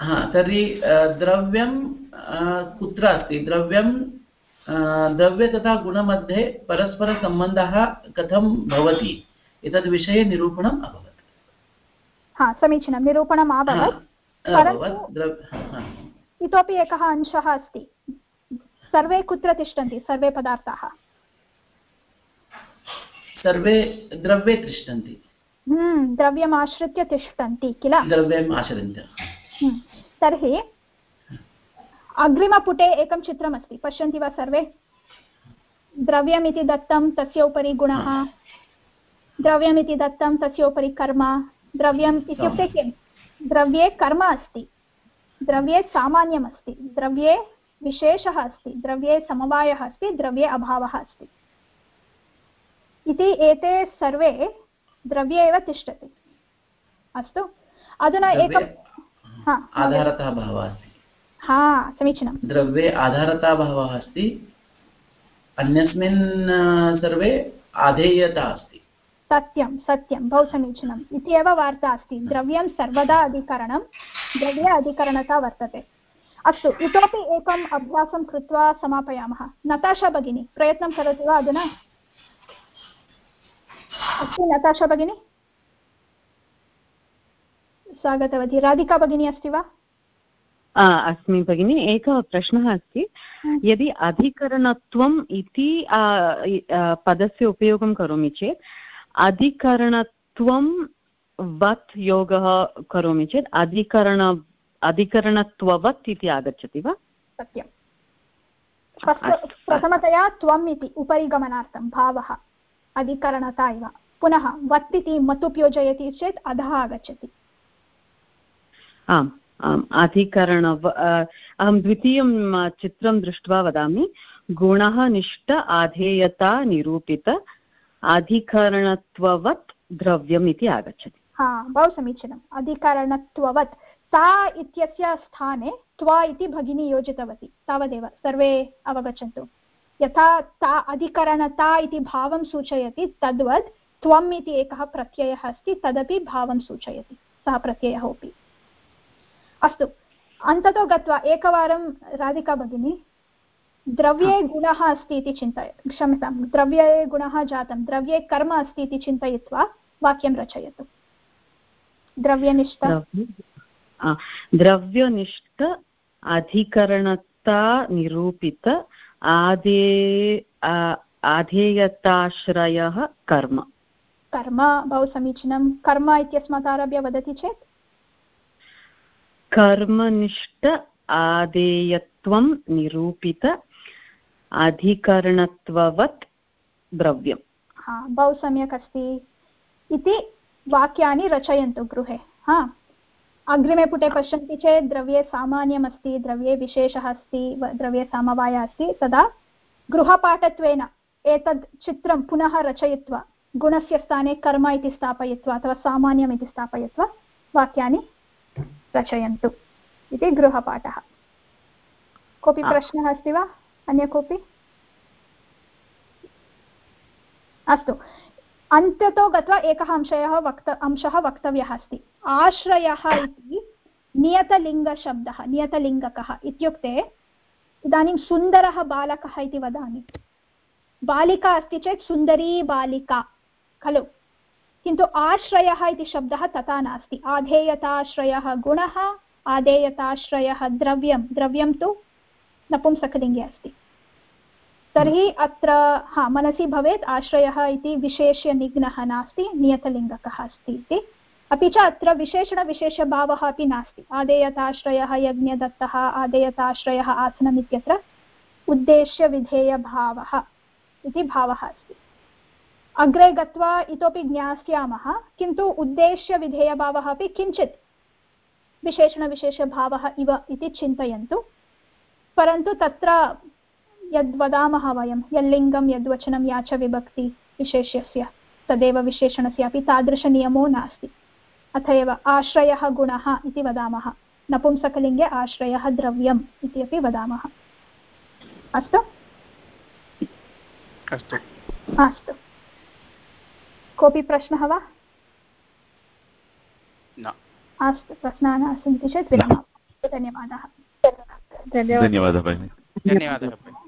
हा तर्हि द्रव्यं कुत्र अस्ति? द्रव्यं द्रव्य तथा गुणमध्ये परस्परसम्बन्धः कथं भवति? एतद्विषये निरूपणम् अभवत्। हा समीचीनं। निरूपणम् अभवत्। इतोपि एकः अंशः अस्ति। सर्वे कुत्र तिष्ठन्ति? सर्वे पदार्थाः। सर्वे द्रव्ये तिष्ठन्ति। हम्म, द्रव्यम् आश्रित्य तिष्ठन्ति किल द्रव्यम् आश्रित्य हम्म, तर्हि अग्रिमपुटे एकं चित्रमस्ति पश्यन्ति वा सर्वे द्रव्यमिति दत्तं तस्य उपरि गुणः द्रव्यमिति दत्तं तस्य उपरि कर्म द्रव्यम् इत्युक्ते किं द्रव्ये कर्म अस्ति द्रव्ये सामान्यमस्ति द्रव्ये विशेषः अस्ति द्रव्ये समवायः अस्ति द्रव्ये अभावः अस्ति इति एते सर्वे द्रव्ये एव तिष्ठति। अस्तु? अधुना एकं आधारतः भावः अस्ति। हा समीचीनं द्रव्ये आधारता भावः अस्ति। अन्यस्मिन् सर्वे आधेयता अस्ति। सत्यं सत्यं बहु समीचीनम्। इति एव वार्ता अस्ति। द्रव्यं सर्वदा अधिकरणं द्रव्ये अधिकरणता वर्तते। अस्तु इतोपि एकम् अभ्यासं कृत्वा समापयामः। नताशा भगिनी प्रयत्नं करोति वा अधुना? अस्ति नताशा भगिनी। स्वागतवती। राधिका भगिनी अस्ति वा? अस्मि भगिनि एकः प्रश्नः अस्ति। यदि अधिकरणत्वम् इति पदस्य उपयोगं करोमि चेत् अधिकरणत्वं वत् योगः करोमि चेत् अधिकरण अधिकरणत्ववत् इति आगच्छति वा? सत्यं प्रथमतया त्वम् इति उपरि गमनार्थं भावः। अधिकरणता इव पुनः वत् इति मत् उपयोजयति चेत् अधः आगच्छति। आम् आम् अधिकरण अहं द्वितीयं चित्रं दृष्ट्वा वदामि। गुणः निष्ठ आधेयता निरूपित अधिकरणत्ववत् द्रव्यम् इति आगच्छति। हा बहु समीचीनम्। अधिकरणत्ववत् ता इत्यस्य स्थाने त्वा इति भगिनी योजितवती। तावदेव सर्वे अवगच्छन्तु। यथा ता अधिकरणता इति भावं सूचयति तद्वत् त्वम् इति एकः प्रत्ययः अस्ति तदपि भावं सूचयति सः प्रत्ययः अपि। अस्तु अन्ततो गत्वा एकवारं राधिका भगिनी द्रव्ये गुणः अस्ति इति चिन्तय क्षम्यतां द्रव्ये गुणः जातं द्रव्ये कर्म अस्ति इति चिन्तयित्वा वाक्यं रचयतु। द्रव्यनिष्ठ। द्रव्यनिष्ठ अधिकरणता निरूपित आदे आधेयताश्रयः कर्म। कर्म बहु समीचीनं। कर्म इत्यस्मात् आरभ्य वदति चेत्? कर्मनिष्ठ आदेयत्वं निरूपित अधिकरणत्ववत् द्रव्यम्। हा बहु सम्यक् अस्ति। इति वाक्यानि रचयन्तु गृहे। हा। अग्रिमे पुटे पश्यन्ति चेत् द्रव्ये सामान्यमस्ति द्रव्ये विशेषः अस्ति द्रव्ये समवायः अस्ति तदा गृहपाठत्वेन एतद् चित्रं पुनः रचयित्वा गुणस्य स्थाने कर्म इति स्थापयित्वा अथवा सामान्यम् इति स्थापयित्वा वाक्यानि रचयन्तु इति गृहपाठः। कोऽपि प्रश्नः अस्ति वा? अन्य कोऽपि? अस्तु। अन्ततो गत्वा एकः अंशयः वक्त, अंशः वक्तव्यः अस्ति। आश्रयः इति नियतलिङ्गशब्दः, नियतलिङ्गकः इत्युक्ते इदानीं सुन्दरः बालकः इति वदामि। बालिका अस्ति चेत् सुन्दरी बालिका, खलु? किन्तु आश्रयः इति शब्दः तथा नास्ति। आधेयताश्रयः गुणः आदेयताश्रयः द्रव्यं। द्रव्यं तु नपुंसकलिङ्गे अस्ति। तर्हि अत्र, हा, मनसि भवेत्, आश्रयः इति विशेष्यनिघ्नः नास्ति, नियतलिङ्गकः अस्ति इति। अपि च अत्र विशेषणविशेषभावः अपि नास्ति। आदेयताश्रयः, यज्ञदत्तः, आदेयताश्रयः आसनम् इत्यत्र उद्देश्यविधेयभावः इति भावः अस्ति। अग्रे गत्वा इतोपि ज्ञास्यामः, किन्तु उद्देश्यविधेयभावः अपि किञ्चित् विशेषणविशेषभावः इव इति चिन्तयन्तु। परन्तु तत्र यद्वदामः वयं यल्लिङ्गं यद्वचनं या च विभक्ति विशेष्यस्य। तदेव विशेषणस्यापि तादृशनियमो नास्ति। अथ एव आश्रयः गुणः इति वदामः। नपुंसकलिङ्गे आश्रयः द्रव्यम् इति अपि वदामः। अस्तु? अस्तु। अस्तु। कोऽपि प्रश्नः वा? अस्तु प्रश्नाः न सन्ति चेत् विरमामः। धन्यवादाः। धन्यवादः भगिनि। धन्यवादः।